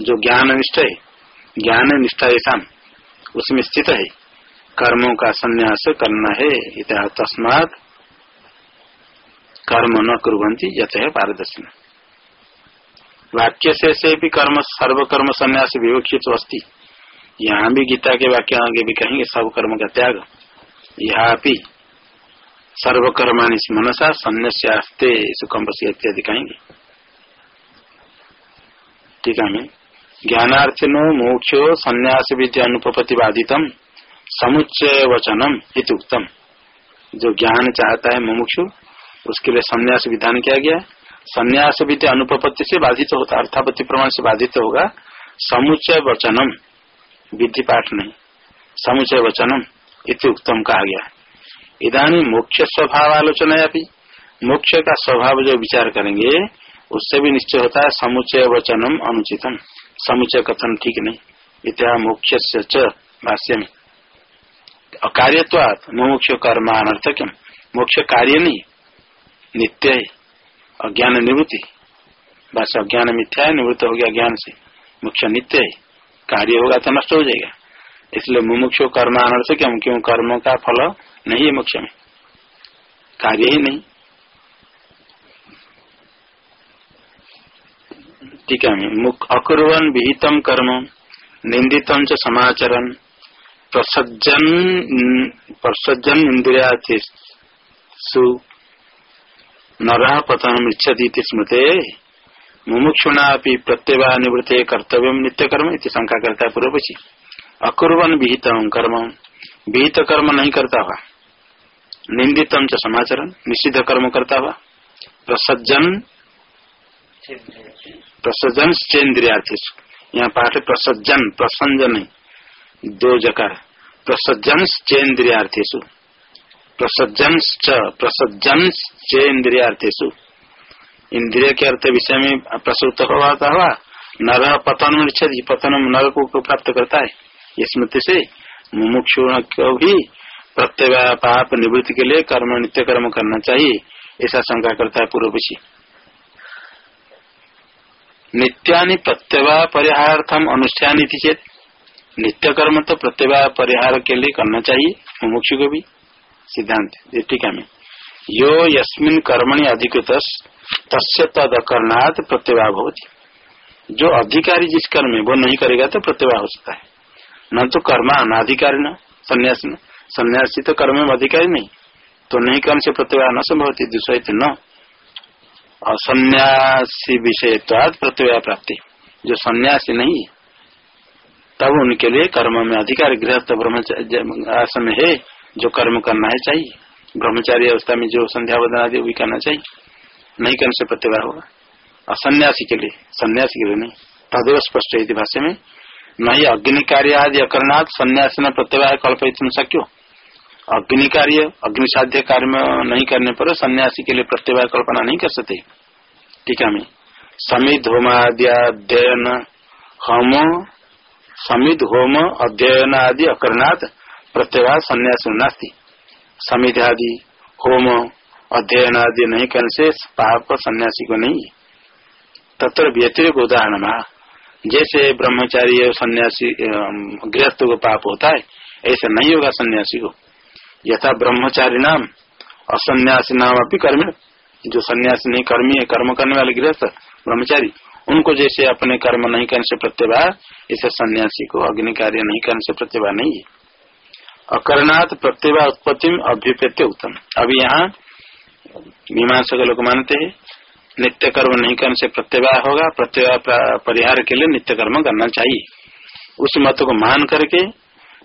जो ज्ञान निष्ठ है, ज्ञान निष्ठा ऐसा उसमें स्थित है। कर्मों का संन्यास करना है इतना तस्मात कर्म न कुरंती यथ है पारदर्शन। वाक्य से से भी कर्म, सर्वकर्म संन्यास विवक्षित अस्थि यहाँ भी गीता के वाक्य आगे भी कहेंगे, सब कर्म का त्याग। यहाँ भी सर्वकर्माणी मनसा संन्यास्ते सुखम इत्यादि कहेंगे। ठीक है ज्ञानार्थिनो मोक्ष संन्यास विद्या अनुपति बाधितम समुच्चय वचनम उत्तम जो ज्ञान चाहता है मुमुक्षु, उसके लिए संन्यास विधान किया गया संन्यास विद्या अनुपत्ति से बाधित होता, अर्थापत्ति प्रमाण से बाधित होगा। समुच्चय वचनम, विधि पाठ नहीं। समुचय वचनम, इति उत्तम कहा गया। इधानी मुख्य स्वभाव आलोचना मोक्ष का स्वभाव जो विचार करेंगे, उससे भी निश्चय होता है समुचय वचनम अनुचितम। समुचय कथन ठीक नहीं। मुख्य से भाष्य में अकार्यवाद मुमुक्ष कर्म अनर्थक्यम मोक्ष कार्य नहीं, नित्य है। अज्ञान निवृत्ति। बस अज्ञान मिथ्या है, निवृत्त हो गया ज्ञान से। मोक्ष नित्य है। कार्य होगा तो नष्ट हो जाएगा। इसलिए मुमुक्ष कर्म अनर्थक्यम क्यों क्यों कर्म का फल नहीं है मोक्ष में? कार्य ही नहीं। ठीक है अकुर्वन विहितम कर्म निंदितम च समाचरण प्रसज्जन प्रसज्जन इंद्रियासु नर पतन इच्छति स्मृते। मुमुक्षुणा प्रत्यवा निवृत्ते कर्तव्य नित्य कर्म इति शंका करता है पूर्व अकुर्वन विहित कर्म। विहित कर्म नहीं करता हुआ निंदितम च समाचरण निषिद्ध कर्म करता हुआ प्रसज्जन। प्रसजन चेन्द्रियार्थी। यहाँ पाठ प्रसज्जन प्रसंजन दो जकार। प्रसज्जन चेन्द्रियार्थेशु प्रसज्जन प्रसज्जन चेन्द्रियार्थेशु इंद्रिय के अर्थ विषय में प्रसुप्त हुआ हुआ नर पतन पतन नर को प्राप्त करता है। ये स्मृति से मुमुक्षु को भी प्रत्यय पाप निवृत्ति के लिए कर्म, नित्य कर्म करना चाहिए, ऐसा शंका करता है पूर्व पक्षी नित्यानि प्रत्यवाय परिहार्थम अनुष्ठान चेत, नित्य कर्म तो प्रत्यवाय परिहार के लिए करना चाहिए, मुमुक्षु को भी। सिद्धांत टीका में। यो यस्मिन कर्मणि अधिकृत तस्य तद करनाथ प्रत्यवाय भवती। जो अधिकारी जिस कर्म में, वो नहीं करेगा तो प्रत्यवाय हो सकता है। न तो कर्म अनाधिकारी न, संन्यास न। सन्यासी तो कर्म में अधिकारी नहीं। तो नहीं कर्म से प्रत्यवाय न संभव संभवती, दूसरा न। असन्यासी विषय प्रत्यय प्राप्ति। जो सन्यासी नहीं तब उनके लिए कर्म में अधिकार गृहस्थ आश्रम है। जो कर्म करना है चाहिए। ब्रह्मचारी अवस्था में जो संध्या वदन आदि, वो भी करना चाहिए। नहीं करने से प्रत्यवाह होगा। असन्यासी के लिए, सन्यासी के लिए नहीं। तदेव स्पष्ट है भाष्य में। नहीं अग्नि कार्य आदि अकरणात् संन्यास न प्रत्यवाह कल्पित सक्यो अग्नि कार्य अग्नि साध्य कार्य नहीं करने पर सन्यासी के लिए प्रत्यवाह कल्पना नहीं कर सकते। टीका में समित होम आदि अध्ययन होम समित होम अध्ययन आदि अकरणात् प्रत्यवाय संन्यास नास्ती। समित आदि होम, अध्ययन आदि नहीं करने से पाप सन्यासी को नहीं। तत्र व्यतिरिक उदाहरण जैसे ब्रह्मचारी सन्यासी गृहस्थ को पाप होता है, ऐसे नहीं होगा सन्यासी को। यथा ब्रह्मचारी नाम, असन्यासी नाम अपनी कर्म। जो सन्यासी नहीं कर्मी है, कर्म करने वाले गृहस्थ, ब्रह्मचारी, उनको जैसे अपने कर्म नहीं करने से प्रत्यभा, इसे सन्यासी को अग्नि कार्य नहीं करने से प्रत्यभा नहीं है। अकरणात् प्रत्यभा उत्पत्ति में अभ्युपत्य उत्तम अभी यहाँ मीमांसक लोग मानते हैं नित्य कर्म नहीं करने से प्रत्यवाह होगा प्रत्यवाह परिहार के लिए नित्य कर्म करना चाहिए। उस मत को मान करके,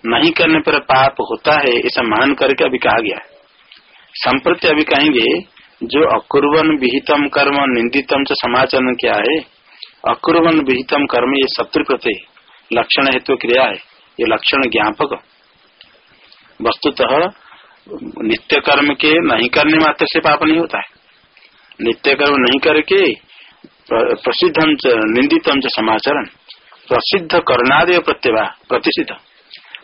नहीं करने पर पाप होता है, ऐसा मान करके अभी कहा गया संप्रति अभी कहेंगे, जो अकुर्वन विहितम कर्म निंदितम च समाचरण क्या है, अकुर्वन विहितम कर्म ये शत्रु प्रत्यय लक्षण हेतु क्रिया है, ये लक्षण ज्ञापक। वस्तुतः नित्य कर्म के नहीं करने मात्र से पाप नहीं होता है। नित्य कर्म नहीं करके प्रसिद्धम च निंदितम च समाचरण प्रसिद्ध करनादय प्रत्यवा प्रतिष्ठित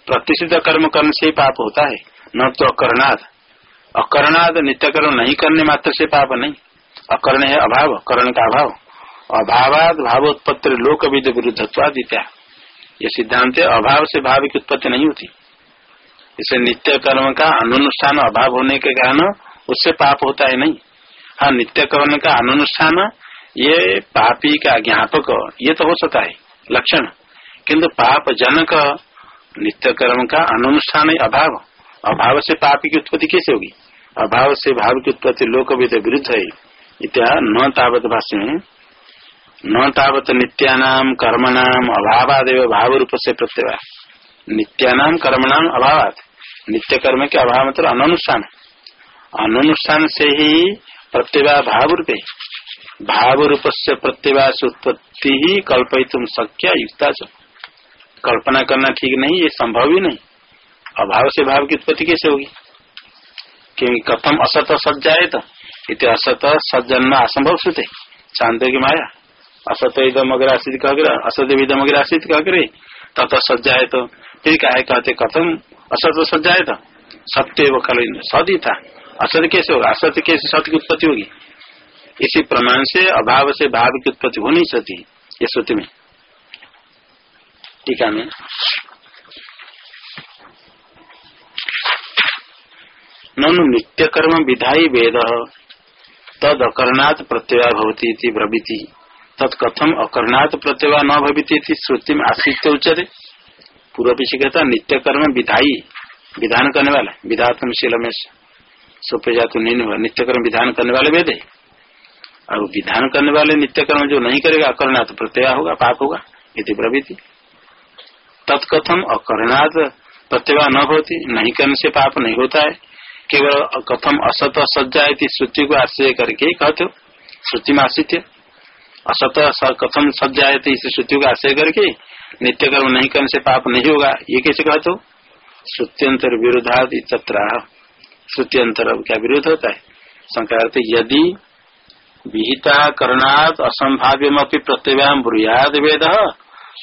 प्रतिष्ठित कर्म करने से पाप होता है, न तो अकरणाद। अकरणाद नित्य कर्म नहीं करने मात्र से पाप नहीं। अकर्ण है अभाव, कर्ण का अभाव। अभावाद भावोत्पत्ति लोक विद विरुद्धत्वादित्या। ये सिद्धांत अभाव से भाव की उत्पत्ति नहीं होती। इसे नित्य कर्म का अनुष्ठान अभाव होने के कारण उससे पाप होता है नहीं। हाँ नित्य कर्म का अनुष्ठान, ये पापी का ज्ञापक, ये तो हो सकता है, लक्षण। किंतु पाप जनक नित्य कर्म का अनुष्ठान अभाव। अभाव से पापी की उत्पत्ति कैसे होगी? अभाव से भाव की उत्पत्ति लोक विरुद्ध है। इत्या न तावत भाष्य में, न तावत नित्यानाम कर्मणाम अभावादेव भाव रूप से प्रत्यय नित्यानाम कर्मणाम अभाव नित्य कर्म के अभाव मतलब अनुष्ठान अनुष्ठान से ही। प्रत्यय भाव रूपे भाव रूप से प्रत्यवास उत्पत्ति ही कल्पित शक्य युक्ता कल्पना करना ठीक नहीं, ये संभव ही नहीं। अभाव से भाव की उत्पत्ति कैसे होगी? क्योंकि कथम असत सज्जाए तो इत असत सज्जन्म असंभव सुते। शांत की माया। असत इदम अगर आशित कह असत इदम अगर आशित कह करे तत सज्जाए तो फिर क्या कहते, कथम असत सज्जाए तो सत्य वो कल सद ही था। असत कैसे होगा? असत कैसे सत्य की उत्पत्ति होगी? इसी प्रमाण से, अभाव से भाव की उत्पत्ति हो नहीं सकती ये श्रुति में। टीका में ननु नित्य कर्म विधाई वेद तद अकर्णात प्रत्यय भवती ब्रवीति। तत्कथम अकर्णात प्रत्यय न भवती श्रुति में आश्रित उच्चते पूर्व पीछे कहता नित्य कर्म विधाई विधान करने वाला, विधात्म शील में सोपे जातु नित्य कर्म विधान करने वाले वेद है और विधान करने वाले नित्य कर्म जो नहीं करेगा अकर्णात प्रत्यय होगा, पाप होगा ये प्रवृत्ति तत्कथम अकर्णात प्रत्यय न होती, नहीं करने से पाप नहीं होता है। केवल कथम असत सज्जा श्रुति को आश्रय करके कहते हो, श्रुति में आश्रित असत कथम सज्जा इस श्रुति को आश्रय करके नित्य कर्म नहीं करने से पाप नहीं होगा। ये कैसे कहते हो श्रुत्यंतर विरोधादि तत्र। श्रुत्यंतर क्या विरोध होता है? शंकर यदि विहिता करणात असंभाव्यम प्रत्यव्याम ब्रुयाद वेद,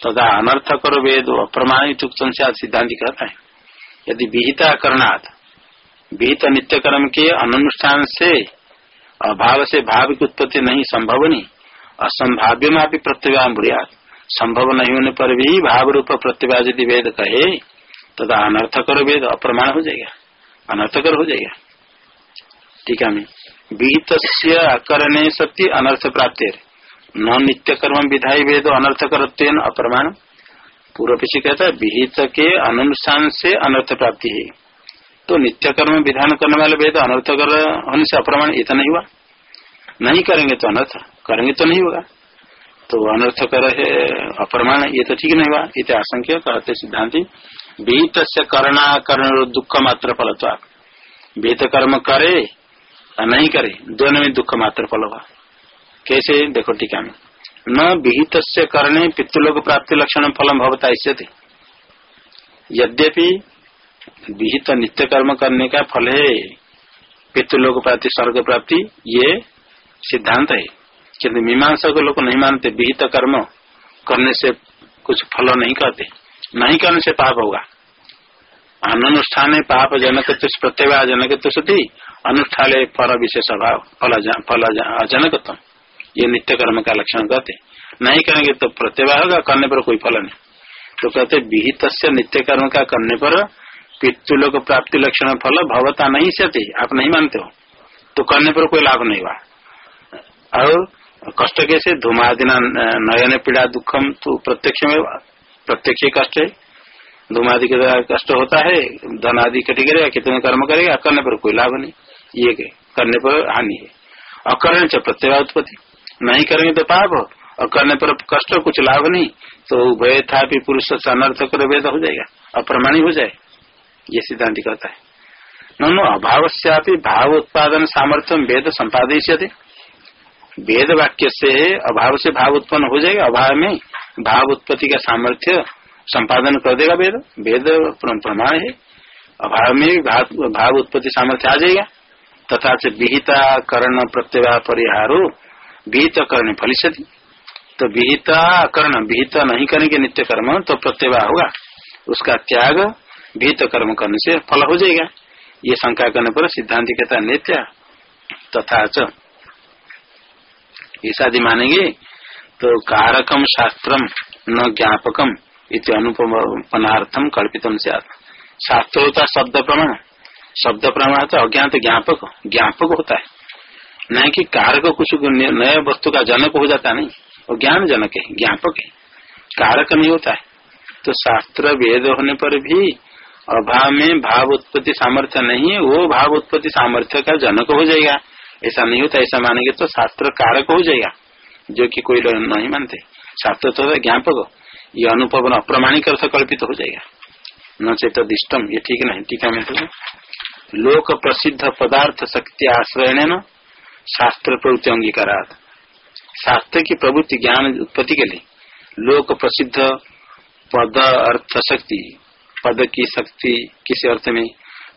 तदा अनर्थकर वेद अप्रमाणित सिद्धांत कहता है। यदि विहिता करणात, विहित नित्य कर्म के अनुष्ठान से, अभाव से भाव की उत्पत्ति नहीं, संभव नहीं असंभाव्य में भी प्रत्यवा बुढ़िया संभव नहीं होने पर भी भाव रूप प्रत्यवा यदि वेद कहे तथा तो अनर्थकर वेद अप्रमाण हो जाएगा। अनर्थकर हो जाएगा। ठीक है विहित अकरणे सत्य अनर्थ प्राप्ति न नित्य कर्म विधायी वेद अनर्थकर अप्रमाण। पूर्व पीछे कहता है विहित के अनुष्ठान से अनर्थ प्राप्ति है। तो नित्य कर्म विधान करने वाले वेद अनर्थ कर होने से अप्रमाण इतना नहीं हुआ। नहीं करेंगे तो अनर्थ, करेंगे तो नहीं होगा। तो अनर्थ कर है अप्रमाण ये तो ठीक नहीं हुआ। इत आशंक्य, कहते सिद्धांति बीत से करना कर्ण दुख मात्र फल तो बीत कर्म करे या नहीं करे, दोनों में दुख मात्र फल हुआ। कैसे? देखो टीका में। न विहित से करने पितृलोक प्राप्ति लक्षण फलम भवता इष्यते। यद्यपि विहित नित्य कर्म करने का फल है, पितृलोक प्राप्ति, स्वर्ग प्राप्ति, ये सिद्धांत है। किन्तु मीमांसा को लोग नहीं मानते, विहित कर्म करने से कुछ फल नहीं करते नहीं करने से पाप होगा। अनुष्ठान पाप जनक प्रत्यय जनक सती अनुष्ठान फल विशेष अभाव, फल फल अजनकत्व। ये नित्य कर्म का लक्षण कहते। नहीं करेंगे तो प्रत्यय होगा, करने पर कोई फल नहीं। तो कहते विहित नित्य कर्म का करने पर पितृलोक प्राप्ति लक्षण फल भवता नहीं सती आप नहीं मानते हो। तो करने पर कोई लाभ नहीं हुआ। और कष्ट कैसे धूमादिना नयन पीड़ा, दुखम तो प्रत्यक्ष में प्रत्यक्ष कष्ट। है धूमादि के द्वारा कष्ट होता है धन आदि कटी करेगा, कितने कर्म करेगा करने पर कोई लाभ नहीं। ये करने पर हानि है। अकरण च प्रत्यय उत्पत्ति। नहीं करेंगे तो पाप और करने पर कष्ट, कुछ लाभ नहीं। तो उभय था पुरुष अनर्थ कर वेद हो जाएगा अप्रमाणी हो जाए। ये सिद्धांत कहता है। नो अभाव से भाव उत्पादन सामर्थ्य वेद संपादित वेद वाक्य से अभाव से भाव उत्पन्न हो जाएगा, अभाव में भाव उत्पत्ति का सामर्थ्य संपादन कर देगा वेद। वेद प्रमाण है। अभाव में भाव उत्पत्ति सामर्थ्य आ जाएगा। तथा से विहिता कर्ण प्रत्यवाह परिहारो, विहित कर्ण फलिष्य तो विहिता कर्ण, विहित नहीं करेंगे नित्य कर्म तो प्रत्यवाह होगा। उसका त्याग विहित कर्म करने से फल हो जाएगा। ये शंका करने पर सिद्धांत कहता नित्य तथा ये मानेंगे? तो कारकम शास्त्रम न ज्ञापकम इत अनुपनार्थम कल्पितम से शास्त्र होता शब्द प्रमाण। शब्द प्रमाण तो अज्ञात ज्ञापक ज्ञापक होता है। न कि कारक कुछ नए वस्तु का जनक हो जाता नहीं। वो ज्ञान जनक है, ज्ञापक है। कारक नहीं होता है। तो शास्त्र वेद होने पर भी अभाव में भाव उत्पत्ति सामर्थ्य नहीं है, वो भाव उत्पत्ति सामर्थ्य का जनक हो जाएगा। ऐसा नहीं होता, ऐसा मानेंगे तो शास्त्र कारक हो जाएगा, जो कि कोई लोग नहीं मानते। शास्त्र तो ज्ञापक। ये अनुपवन अप्रमाणिक अर्थ कल्पित हो जाएगा। न चेत दिष्टम ये ठीक नहीं टीका में तो लोक प्रसिद्ध पदार्थ शक्ति आश्रय न, शास्त्र प्रवृत्ति अंगीकारा शास्त्र की प्रवृत्ति, ज्ञान उत्पत्ति के लिए लोक प्रसिद्ध पद अर्थ शक्ति, पद की शक्ति किसी अर्थ में,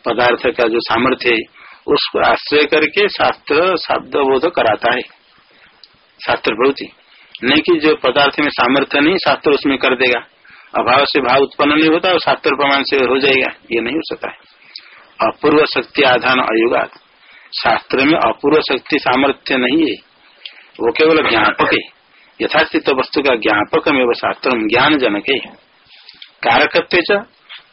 पदार्थ का जो सामर्थ्य है उसको आश्रय करके शास्त्र शब्द बोध कराता है। शास्त्र प्रवृत्ति नहीं कि जो पदार्थ में सामर्थ्य नहीं, शास्त्र उसमें कर देगा। अभाव से भाव उत्पन्न नहीं होता और शास्त्र प्रमाण से हो जाएगा। ये नहीं हो सकता है। अपूर्व शक्ति आधान अयुगात। शास्त्र में अपूर्व शक्ति सामर्थ्य नहीं है। वो केवल ज्ञापक है। यथास्थित वस्तु का ज्ञापक में शास्त्र ज्ञान जनक है। कारकत्व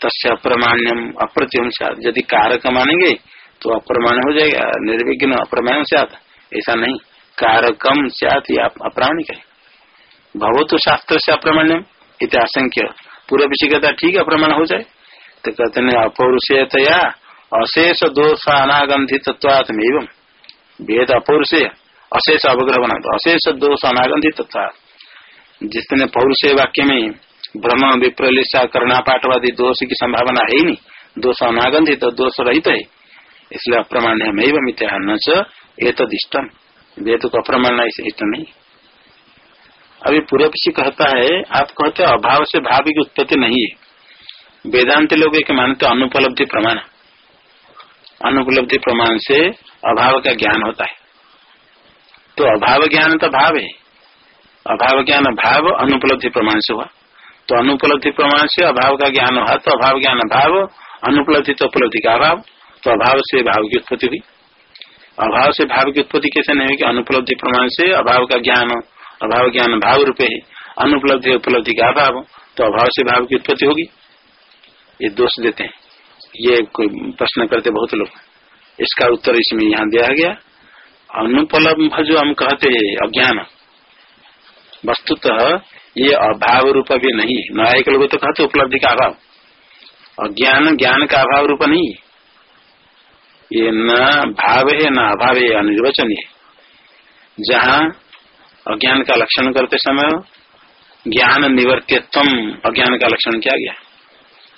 तस्य अप्रमाण्यम अप्रत्यम यदि कारक मानेंगे तो अप्रमाण हो जाएगा, निर्विघ्न अप्रमाण से ऐसा नहीं। कारकम सियात अप्राणिक है। भव तो शास्त्र से अप्रमाण्यम। इत आशंक्य पूरा विषय कहता ठीक अप्रमाण हो जाए। तो कहते हैं अपौरुषेतया अशेष दोष अनागंधित एवं वेद अपौरुषेय, अशेष अवग्रह बना अशेष दोष अनागंधित जिसने पौरुषेय वाक्य में भ्रम, विप्रलिशा पाठवादी दोष की संभावना है ही नहीं। दोष अनागंधित, दोष रहित है। इसलिए अप्रमाण्य में मिथ्या न वेद को अप्रमाण इष्ट नहीं। अभी पूर्व किसी कहता है, आप कहते अभाव से भाव की उत्पत्ति नहीं है। वेदांत लोग एक मानते अनुपलब्धि प्रमाण। अनुपलब्धि प्रमाण से अभाव का ज्ञान होता है। तो अभाव ज्ञान तो भाव है। अभाव ज्ञान भाव, अनुपलब्धि प्रमाण से हुआ। तो अनुपलब्धि प्रमाण से अभाव का ज्ञान हुआ तो अभाव ज्ञान भाव, अनुपलब्धि तो उपलब्धि का अभाव। तो अभाव से भाव की उत्पत्ति हुई। अभाव से भाव की उत्पत्ति कैसे नहीं कि अनुपलब्धि प्रमाण से अभाव का ज्ञान अभाव ज्ञान भाव रूपे है, अनुपलब्धि उपलब्धि का अभाव तो अभाव से भाव की उत्पत्ति होगी। ये दोष देते हैं। ये कोई प्रश्न करते बहुत लोग। इसका उत्तर इसमें यहाँ दिया गया। अनुपलब्ध जो हम कहते हैं अज्ञान। वस्तुतः ये अभाव रूप भी नहीं। न्यायिक लोग तो कहते उपलब्धि का अभाव। अज्ञान ज्ञान का अभाव रूप नहीं। ये न भाव है न अभाव है अनिर्वचनीय जहाँ अज्ञान का लक्षण करते समय ज्ञान निवर्तित्व अज्ञान का लक्षण किया गया?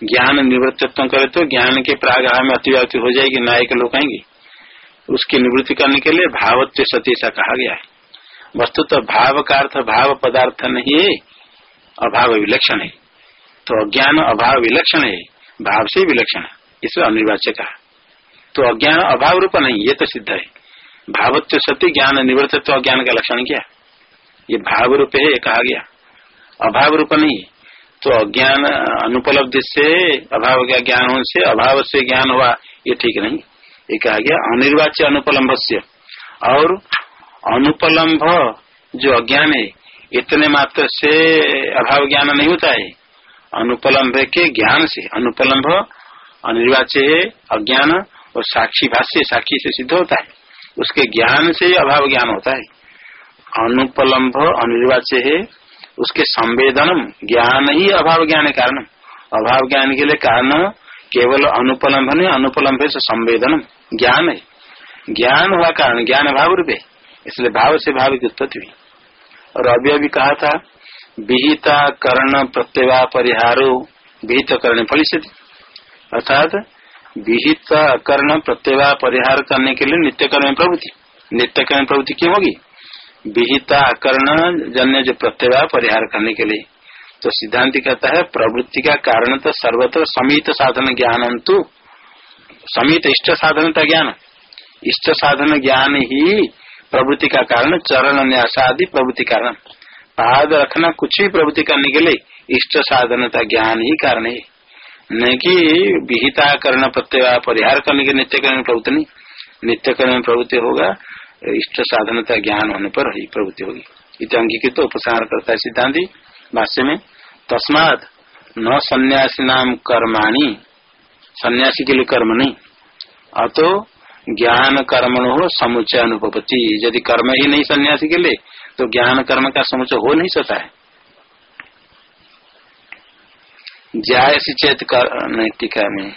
ज्ञान निवृत्तित्व करे तो ज्ञान के प्रागह में अतिव्याप्ति हो जाएगी न्यायिक लोग आएँगे। उसकी निवृत्ति करने के लिए भावत्व सती ऐसा कहा गया है। वस्तु तो भाव का अर्थ भाव पदार्थ नहीं है, अभाव विलक्षण है। तो अज्ञान अभाव विलक्षण है, भाव से विलक्षण इसे अनिर्वाच्य कहा। तो अज्ञान अभाव रूप नहीं, ये तो सिद्ध है। भावत्व सत्य, ज्ञान निवृत्त अज्ञान का लक्षण क्या? ये भाव रूप है कहा गया। अभाव रूप नहीं। तो अज्ञान अनुपलब्धि से, अभाव का ज्ञान होने से, अभाव से ज्ञान हुआ, ये ठीक नहीं। ये कहा गया, अनिर्वाच्य अनुपलम्भ से और अनुपलम्भ जो अज्ञान है, इतने मात्र से अभाव ज्ञान नहीं होता है। अनुपलम्भ के ज्ञान से, अनुपलम्भ, अनिर्वाच्य है, अज्ञान और साक्षी भाष्य साक्षी से सिद्ध होता है। उसके ज्ञान से अभाव ज्ञान होता है। अनुपलम्भ अनिर्वाच्य है। उसके संवेदनम ज्ञान ही अभाव ज्ञान कारण। अभाव ज्ञान के लिए कारण केवल अनुपलम्भ नहीं अनुपलम्भ से संवेदनम ज्ञान है। ज्ञान हुआ कारण, ज्ञान भाव रूपे इसलिए भाव से भाव की उत्पत्ति हुई। और अभी अभी कहा था विहिता कर्ण प्रत्यवा परिहारो विहित कर्ण फलिष्य अर्थात विहित अकर्ण प्रत्यवाय परिहार करने के लिए नित्य कर्म प्रवृत्ति। नित्य कर्म प्रवृत्ति क्यों होगी? विहित अकर्ण जन्य जो प्रत्यवाय परिहार करने के लिए। तो सिद्धांत कहता है, प्रवृत्ति का कारण तो सर्वत्र समित साधन ज्ञान तो समित इष्ट साधनता ज्ञान। इष्ट साधन ज्ञान ही प्रवृत्ति का कारण, चरण न्यास आदि प्रवृत्ति कारण। पाद रखना कुछ भी प्रवृत्ति करने के लिए, इष्ट साधनता ज्ञान ही कारण है। नहीं कि विहिता कर्ण प्रत्यय परिहार करने के नित्य करण प्रवृत्ति नहीं। नित्य करण प्रवृत्ति होगा, इष्ट साधनता ज्ञान होने पर ही प्रवृत्ति होगी। इत अंगीकृत तो उपसार करता है सिद्धांति, भाष्य में, तस्मात न सन्यासी नाम कर्माणी, सन्यासी के लिए कर्म नहीं। अतो ज्ञान कर्म हो समुचय अनुपति यदि कर्म ही नहीं सन्यासी के लिए तो ज्ञान कर्म का समुचय हो नहीं सकता है। जायसी चेत टीका में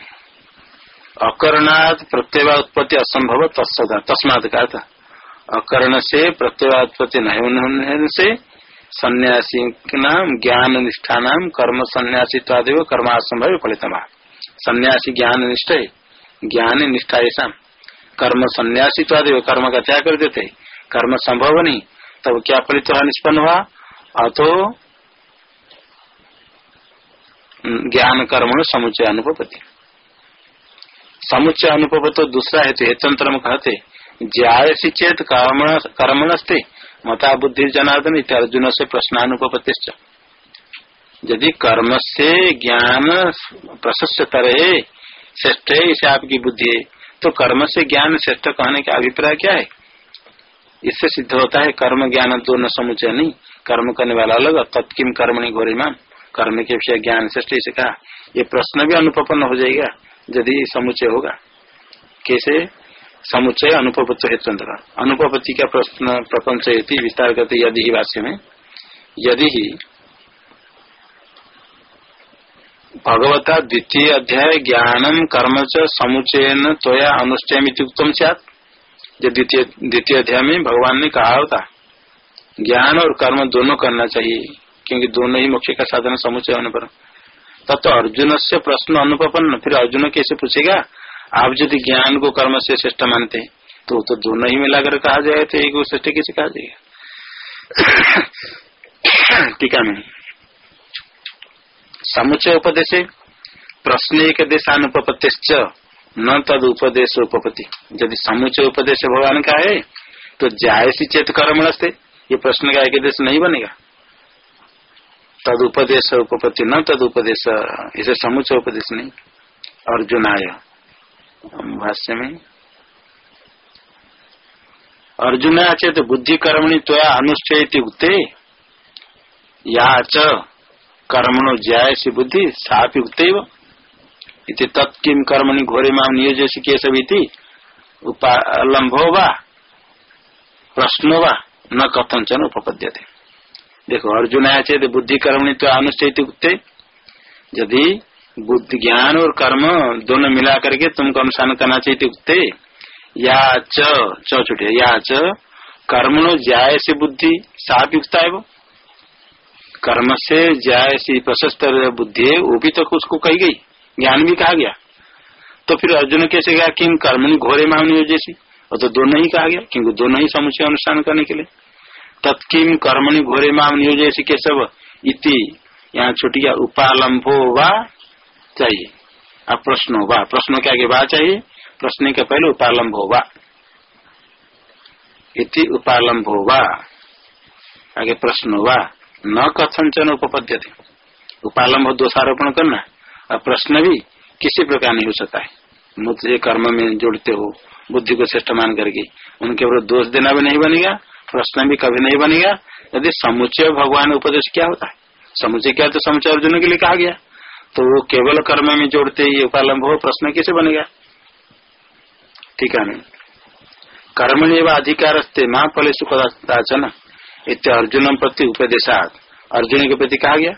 अकरणात प्रत्यय उत्पत्ति असंभव तस्मात का था। अकर्ण से प्रत्यय उत्पत्ति नहीं होने से सन्यासी नाम, ज्ञान निष्ठा नाम, कर्म सन्यासी कर्म कर्मासंभव फलितमा सन्यासी ज्ञान निष्ठ ज्ञान निष्ठा ऐसा कर्म सन्यासी कर्म का त्याग कर देते। कर्म संभव नहीं। तब क्या फलित निष्पन्न हुआ अतो ज्ञान कर्म समुचय अनुपति समुचय अनुपत तो दूसरा है तो हेतंत्र कहते, ज्यायसी चेत कर्म कर्म नस्ते मता बुद्धि जनार्दन अर्जुन से प्रश्नानुपति यदि कर्म से ज्ञान प्रशस्त तरह श्रेष्ठ है इसे आपकी बुद्धि है तो कर्म से ज्ञान श्रेष्ठ कहने का अभिप्राय क्या है? इससे सिद्ध होता है कर्म ज्ञान दोनों समुचय नहीं, कर्म करने वाला अलग, तत्किम कर्मणि घोरिमान। कर्म के विषय, ज्ञान श्रेष्ठ इसे कहा, ये प्रश्न भी अनुपन्न हो जाएगा, यदि समुचय होगा। कैसे? समुचय अनुपत्त है चंद्र अनुपत्ति का प्रश्न, प्रपंच विस्तार करते यदि ही भाष्य में, यदि ही भगवता द्वितीय अध्याय ज्ञानम कर्म च समुचयन तोया अनुष्ठयमितुक्तम सत जो द्वितीय द्वितीय अध्याय में भगवान ने कहा होता, ज्ञान और कर्म दोनों करना चाहिए। क्योंकि दोनों ही मोक्ष का साधन समुचय होने पर। तब तो अर्जुन से प्रश्न अनुपन्न फिर अर्जुन कैसे पूछेगा? आप यदि ज्ञान को कर्म से श्रेष्ठ मानते तो तो दोनों ही मिलाकर कहा जाए तो एक श्रेष्ठ कैसे कहा जाएगा? टीका में समुचय उपदेश, प्रश्न एक देशानुपत्ति न तद उपदेश उपपत्ति। यदि समुचय उपदेश भगवान का है तो जायसी चेत कर्म ये प्रश्न का एक देश नहीं बनेगा। तद उपदेश उपपत्ति न तद उपदेश इसे समुचय उपदेश नहीं। अर्जुनाय भाष्य में अर्जुन चेत बुद्धि कर्मणि त्वया अनुष्ठेति उक्ते, या च कर्मणो ज्यायसी बुद्धि, सापि इति तत्किम कर्मणि घोरे माम नियोजसी केशवी उपालंभो वा, प्रश्नो वा, न कथंचन उपपद्य थे देखो, अर्जुन आया चेत बुद्धि कर्म तो अनुष्ठित उगते यदि बुद्धि ज्ञान और कर्म दोनों मिला करके तुमको अनुष्ठान करना चाहिए उगते या च छुटे, या च, कर्मणो ज्याय से बुद्धि साफ़ युक्ता है वो। कर्म से ज्याय से प्रशस्त बुद्धि है, वो भी तो उसको कही गई, ज्ञान भी कहा गया। तो फिर अर्जुन कैसे गया कि कर्मणि घोरे मामनी जैसी वो तो दोनों ही कहा गया, क्योंकि दोनों ही समुचय अनुष्ठान करने के लिए। तत्किम कर्मणि घोरे माम नियोजय केशव इति। यहाँ छुटी गया उपालंबो वा चाहिए। अब प्रश्न वा प्रश्न के आगे वा चाहिए। प्रश्न के पहले उपालंबो वा। इति उपालंबो वा। आगे प्रश्न वा न कथन उपपद्य थे उपालंब दोषारोपण करना। और प्रश्न भी किसी प्रकार नहीं हो सकता है। मुझे कर्म में जोड़ते हो। बुद्धि को श्रेष्ठ मान करके। उनके ऊपर दोष देना भी नहीं बनेगा। प्रश्न भी कभी नहीं बनेगा यदि समुचय भगवान उपदेश क्या होता है? समुचय क्या तो समुचय अर्जुन के लिए कहा गया। तो वो केवल कर्म में जोड़ते ही उपालंब हो, प्रश्न कैसे बनेगा ठीक है कर्म अधिकार महाफल सुखदाचन इत अर्जुन प्रति उपदेशात। अर्जुन के प्रति कहा गया।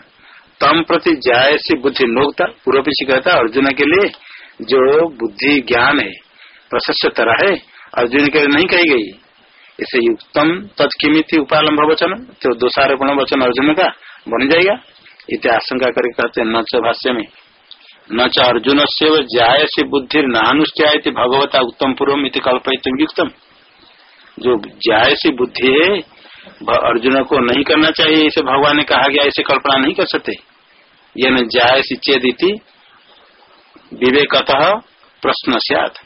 तम प्रति जाय से बुद्धि नोकता, पूर्व पीछे कहता अर्जुन के लिए जो बुद्धि ज्ञान है, प्रशस्त तरह है, अर्जुन के लिए नहीं कही गई। इसे युक्तम तत्किमित उपालंब वचन तो दोषारोपण वचन अर्जुन का बन जाएगा। इतने आशंका करके कहते हैं, नच भाष्य में न च अर्जुन से जाय से बुद्धि नानुष्ठाय भगवता उत्तम पूर्व इति कल्पित युक्तम। जो जाय से बुद्धि है अर्जुन को नहीं करना चाहिए, इसे भगवान ने कहा गया इसे कल्पना नहीं कर सकते। ये न जाय चेदिति विवेकतः प्रश्न सियात।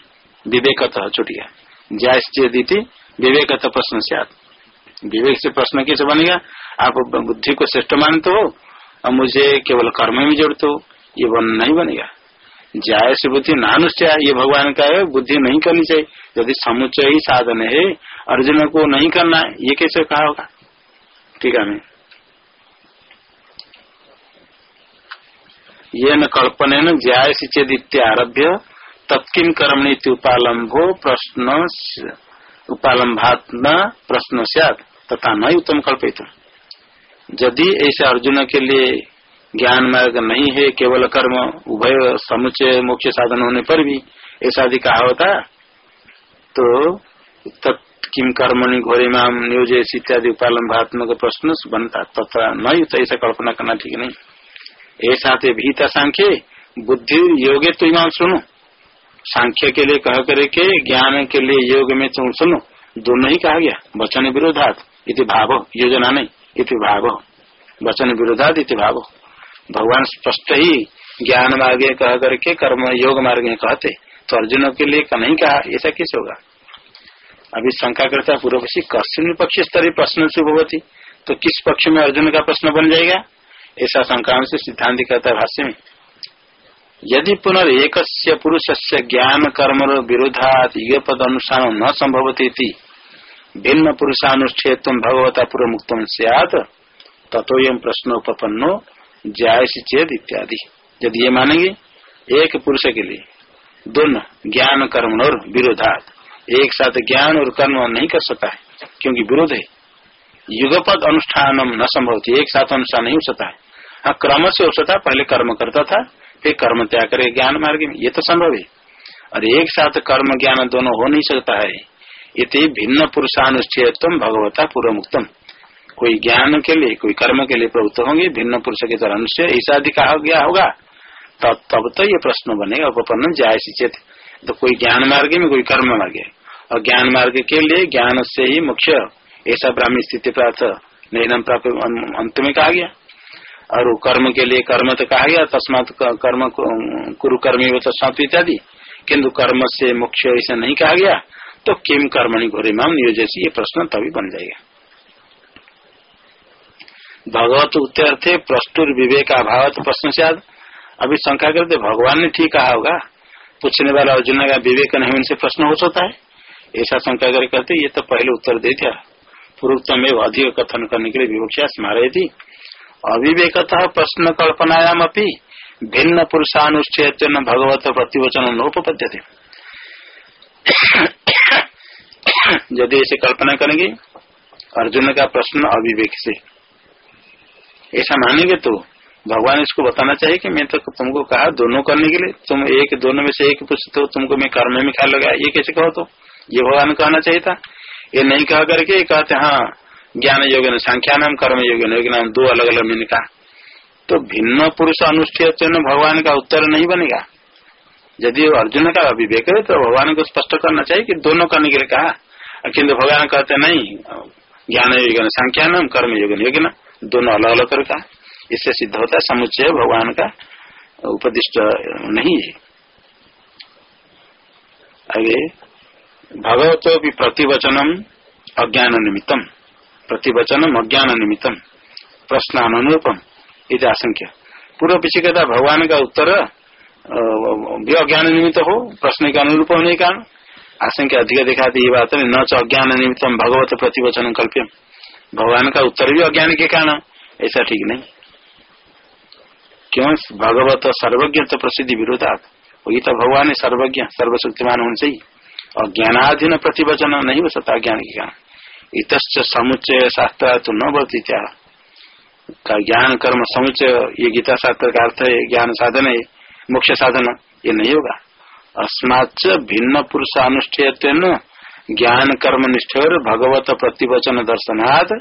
विवेकतः छुटिया जाय से चेदिति विवेकतः प्रश्न सियात विवेक से प्रश्न कैसे बनेगा आप बुद्धि को श्रेष्ठ मानते हो और मुझे केवल कर्म में जोड़ते हो, ये बन नहीं बनेगा। जाय से बुद्धि नानुष्ठा, ये भगवान का है, बुद्धि नहीं करनी चाहिए। यदि समुचय ही साधन है, अर्जुन को नहीं करना है, ये कैसे कहा होगा? ठीक है ये न कल्पन न ज्याय चेदित्य आरभ्य तत्किन कर्मणि उपालंबो प्रश्न उपालंभात्म प्रश्न सद तथा न उत्तम कल्पित यदि ऐसे अर्जुन के लिए ज्ञान मार्ग नहीं है, केवल कर्म, उभय समुचय मुख्य साधन होने पर भी ऐसा यदि कहा होता तो किम कर्मणि घोरे माम नियोजय इत्यादि उपालंभात्मक प्रश्न बनता, तथा नहीं तो ऐसा कल्पना करना ठीक नहीं। ऐसा भीता सांख्य, बुद्धि योगे तो इमाम सुनो। सांख्य के लिए कह करे के, ज्ञान के लिए योग में तुम सुनो। दोनों ही कहा गया। वचन विरोधात, इति भाव। योजना नहीं, इति भाव। वचन विरोधात, इति भाव। भगवान स्पष्ट ही ज्ञान मार्ग कह करके कर्म योग मार्ग कहते। तो अर्जुन के लिए नहीं कहा, ऐसा किस होगा? अभी शंका करता पूर्व पक्षी कश्मीर पक्ष स्तरीय प्रश्न से भगवती तो किस पक्ष में अर्जुन का प्रश्न बन जाएगा? ऐसा शंका से सिद्धांत कहता है भाष्य में यदि पुनर्क पुरुष से ज्ञान कर्म विरोधात पद अनुष्ठान न संभवती भिन्न पुरुषानुष्ठेय भगवता पूर्व मुक्त सियात तथोयम प्रश्न उपपन्नो जायसी चेद इत्यादि। यदि ये मानेंगे एक पुरुष के लिए दोनों ज्ञान कर्म और विरोधात एक साथ ज्ञान और कर्म नहीं कर सकता है, क्योंकि विरोध है। युगपद अनुष्ठान न संभव एक साथ अनुष्ठान नहीं हो सकता है। हाँ क्रम से हो सकता पहले कर्म करता था फिर कर्म त्याग करे ज्ञान मार्ग में। ये तो संभव है। और एक साथ कर्म ज्ञान दोनों हो नहीं सकता है। इति भिन्न पुरुषानुष्ठेयत्म भगवता पूर्व मुक्तम कोई ज्ञान के लिए, कोई कर्म के लिए प्रवृत्त होंगे, भिन्न पुरुष के तरह अनुष्य ऐसा कहा गया होगा, तब तब तो ये प्रश्न बनेगा उपपन्न जाय चेत। तो कोई ज्ञान मार्ग में, कोई कर्म मार्ग और ज्ञान मार्ग के लिए ज्ञान से ही मुख्य ऐसा ब्राह्मी स्थिति प्राप्त निधन प्राप्त अंत में कहा गया। और कर्म के लिए कर्म तो कहा गया, तस्मात कर्म कुरु कर्मी वो तस्मात इत्यादि। किन्तु कर्म से मुख्य ऐसा नहीं कहा गया तो किम कर्मणि घोरे माम नियोजसी ये प्रश्न तभी बन जाएगा। भगवत उत्तर थे प्रस्तुर विवेक अभाव प्रश्न से अभी शंका करते भगवान ने ठीक कहा होगा। पूछने वाला अर्जुन का विवेक नहीं, उनसे प्रश्न हो सकता है। ऐसा शंका कर करते, ये तो पहले उत्तर दे दिया। पूर्वोत्तम में अधिक कथन करने के लिए विवक्षा स्मारय थी अविवेकतः प्रश्न कल्पनायाम अपनी भिन्न पुरुषानुच्छेद भगवत प्रतिवचन नोपद्य यदि ऐसे कल्पना करेंगे, अर्जुन का प्रश्न अविवेक से। ऐसा मानेंगे तो भगवान इसको बताना चाहिए कि मैं तो तुमको कहा दोनों करने के लिए, तुम एक दोनों में से एक पूछते हो, तुमको मैं कर्म में ख्याल लगा ये कैसे कहो तो? ये भगवान कहना चाहिए था। ये नहीं कहा करके कहते हाँ ज्ञान योग संख्या नाम कर्म योग नाम दो अलग अलग मैंने कहा तो भिन्न पुरुष अनुष्ठी अनुष्ठित भगवान का उत्तर नहीं बनेगा। यदि अर्जुन का अभिवेक है तो भगवान को स्पष्ट करना चाहिए कि दोनों करने के लिए कहा। किन्तु भगवान कहते नहीं ज्ञान योग संख्या नाम कर्म योग योग दोनों अलग अलग कर कहा। इससे सिद्ध होता है, समुच्चय भगवान का उपदिष्ट नहीं है। आगे भगवत भी प्रतिवचनम अज्ञान निमित्तम प्रतिवचनम अज्ञान निमित्तम प्रश्न अनुरूपम इति आशंक्य पूर्व पीछे कहता भगवान का उत्तर भी अज्ञान निमित्त हो प्रश्न के अनुरूप होने के कारण आशंका अधिक दिखाती ये बात है न च अज्ञान निमित्तम भगवत प्रतिवचन कल्प्यम। भगवान का उत्तर भी अज्ञान के कारण, ऐसा ठीक नहीं। क्यों? भगवत सर्वज्ञ तो प्रसिद्धि विरोधात। वही तो भगवान है सर्वज्ञ, सर्वशक्तिमान होने ही और ज्ञानाधीन प्रतिवचन नहीं हो सकता ज्ञान के ज्ञान इत समुच्चय शास्त्र तो न बढ़ती क्या का ज्ञान, कर्म, समुच्चय, ये गीता शास्त्र का अर्थ है ज्ञान साधन है मुख्य साधन, ये नहीं होगा। अस्माच भिन्न पुरुष अनुष्ठेय ज्ञान, कर्म निष्ठ भगवत प्रतिवचन दर्शनाद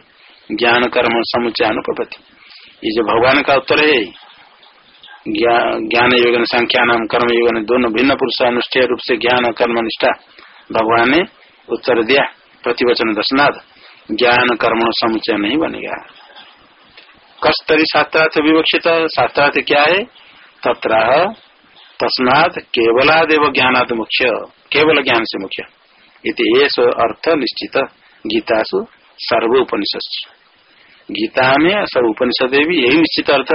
ज्ञान, कर्म, समुच्चय अनुपति ये जो भगवान का उत्तर है ज्ञान योग संख्या नाम कर्म योग दोनों भिन्न पुरुष अनुष्ठेय रूप से ज्ञान, कर्म, निष्ठा भगवान ने उत्तर दिया। प्रतिवचन दर्शनाथ ज्ञान कर्म समुचय नहीं बनेगा कस्तरी शास्त्रार्थ विवक्षित शास्त्रार्थ क्या है? तथा तस्मात केवलादेव ज्ञानाद मुख्य। केवल ज्ञान से मुख्य। इति अर्थ निश्चित। गीतासु सर्व उपनिषद गीता में सब उपनिषद भी यही निश्चित अर्थ।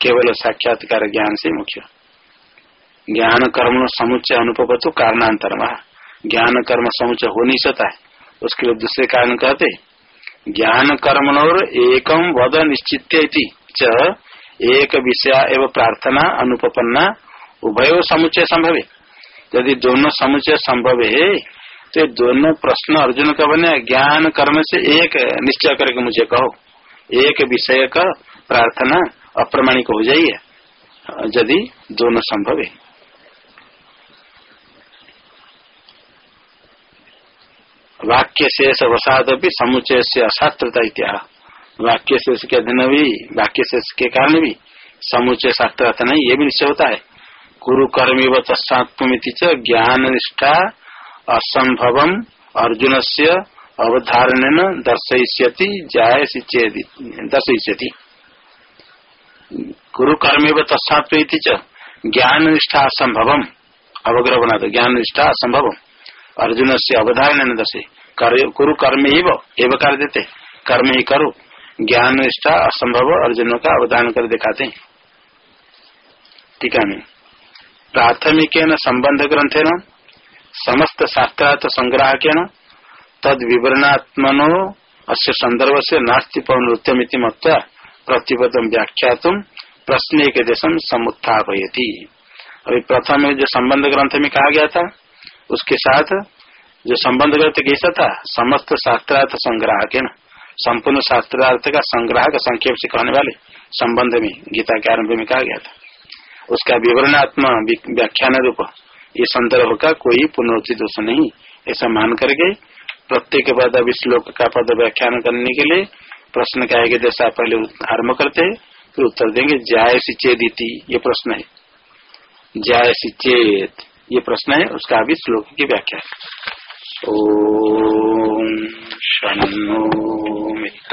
केवल साक्षात्कार ज्ञान से मुख्य। ज्ञान कर्म समुच्चय अनुपव तो कारणांतर ज्ञान कर्म समुच्चय हो नहीं सकता है। उसके लिए दूसरे कारण कहते ज्ञान कर्म और एकम वद निश्चित एक विषय एवं प्रार्थना अनुपन्ना उभय समुचय संभव। यदि दोनों समुचय संभव है तो दोनों प्रश्न अर्जुन का बने, ज्ञान कर्म से एक निश्चय करके मुझे कहो। एक विषय का प्रार्थना अप्रमाणिक हो जाइए, यदि दोनों संभव। है वाक्य शेष वसाद भी समुचय से अशास्त्रता इत्या। वाक्य शेष के अधीन भी वाक्य शेष के कारण भी समुचय शास्त्र नहीं, ये भी निश्चय होता है। कुरु कर्मी व तस्मित ज्ञान निष्ठा असंभव अर्जुन से अवधारण दर्शयति जाय दर्शयति गुरु कर्मे व तस्मात्ति च ज्ञान निष्ठा असंभव। अवग्रह बना तो ज्ञान निष्ठा असंभव। अर्जुन से अवधारण दशे कुरु कर्म ही एवं कर देते। कर्म ही करो। ज्ञान निष्ठा, असंभव, अर्जुन का अवधान कर दिखाते ठीक है प्राथमिक संबंध ग्रंथे न समस्त शास्त्रार्थ संग्राहक न तद विवरणात्मनो, अस्य संदर्भ से नास्ति पौनृत्यमिति मत्वा प्रतिपदम व्याख्या तुम प्रश्न एक देशम समुत्थापयती। अभी प्रथम जो संबंध ग्रंथ में कहा गया था उसके साथ जो संबंध ग्रंथ कैसा था, समस्त शास्त्रार्थ संग्राह के न? संपूर्ण शास्त्रार्थ का संग्रह का संक्षेप से कहने वाले संबंध में, गीता के आरंभ में कहा गया था। उसका विवरणात्म व्याख्यान रूप, ये संदर्भ का कोई पुनरुत्थि दोष नहीं। ऐसा मान करके प्रत्येक पद श्लोक का पद व्याख्यान करने के लिए प्रश्न का है जैसा पहले आरंभ करते हैं, फिर उत्तर देंगे जाय सिचेदिति ये प्रश्न है। जाय सिचेत ये प्रश्न है उसका अभी श्लोक की व्याख्या ओ मित्र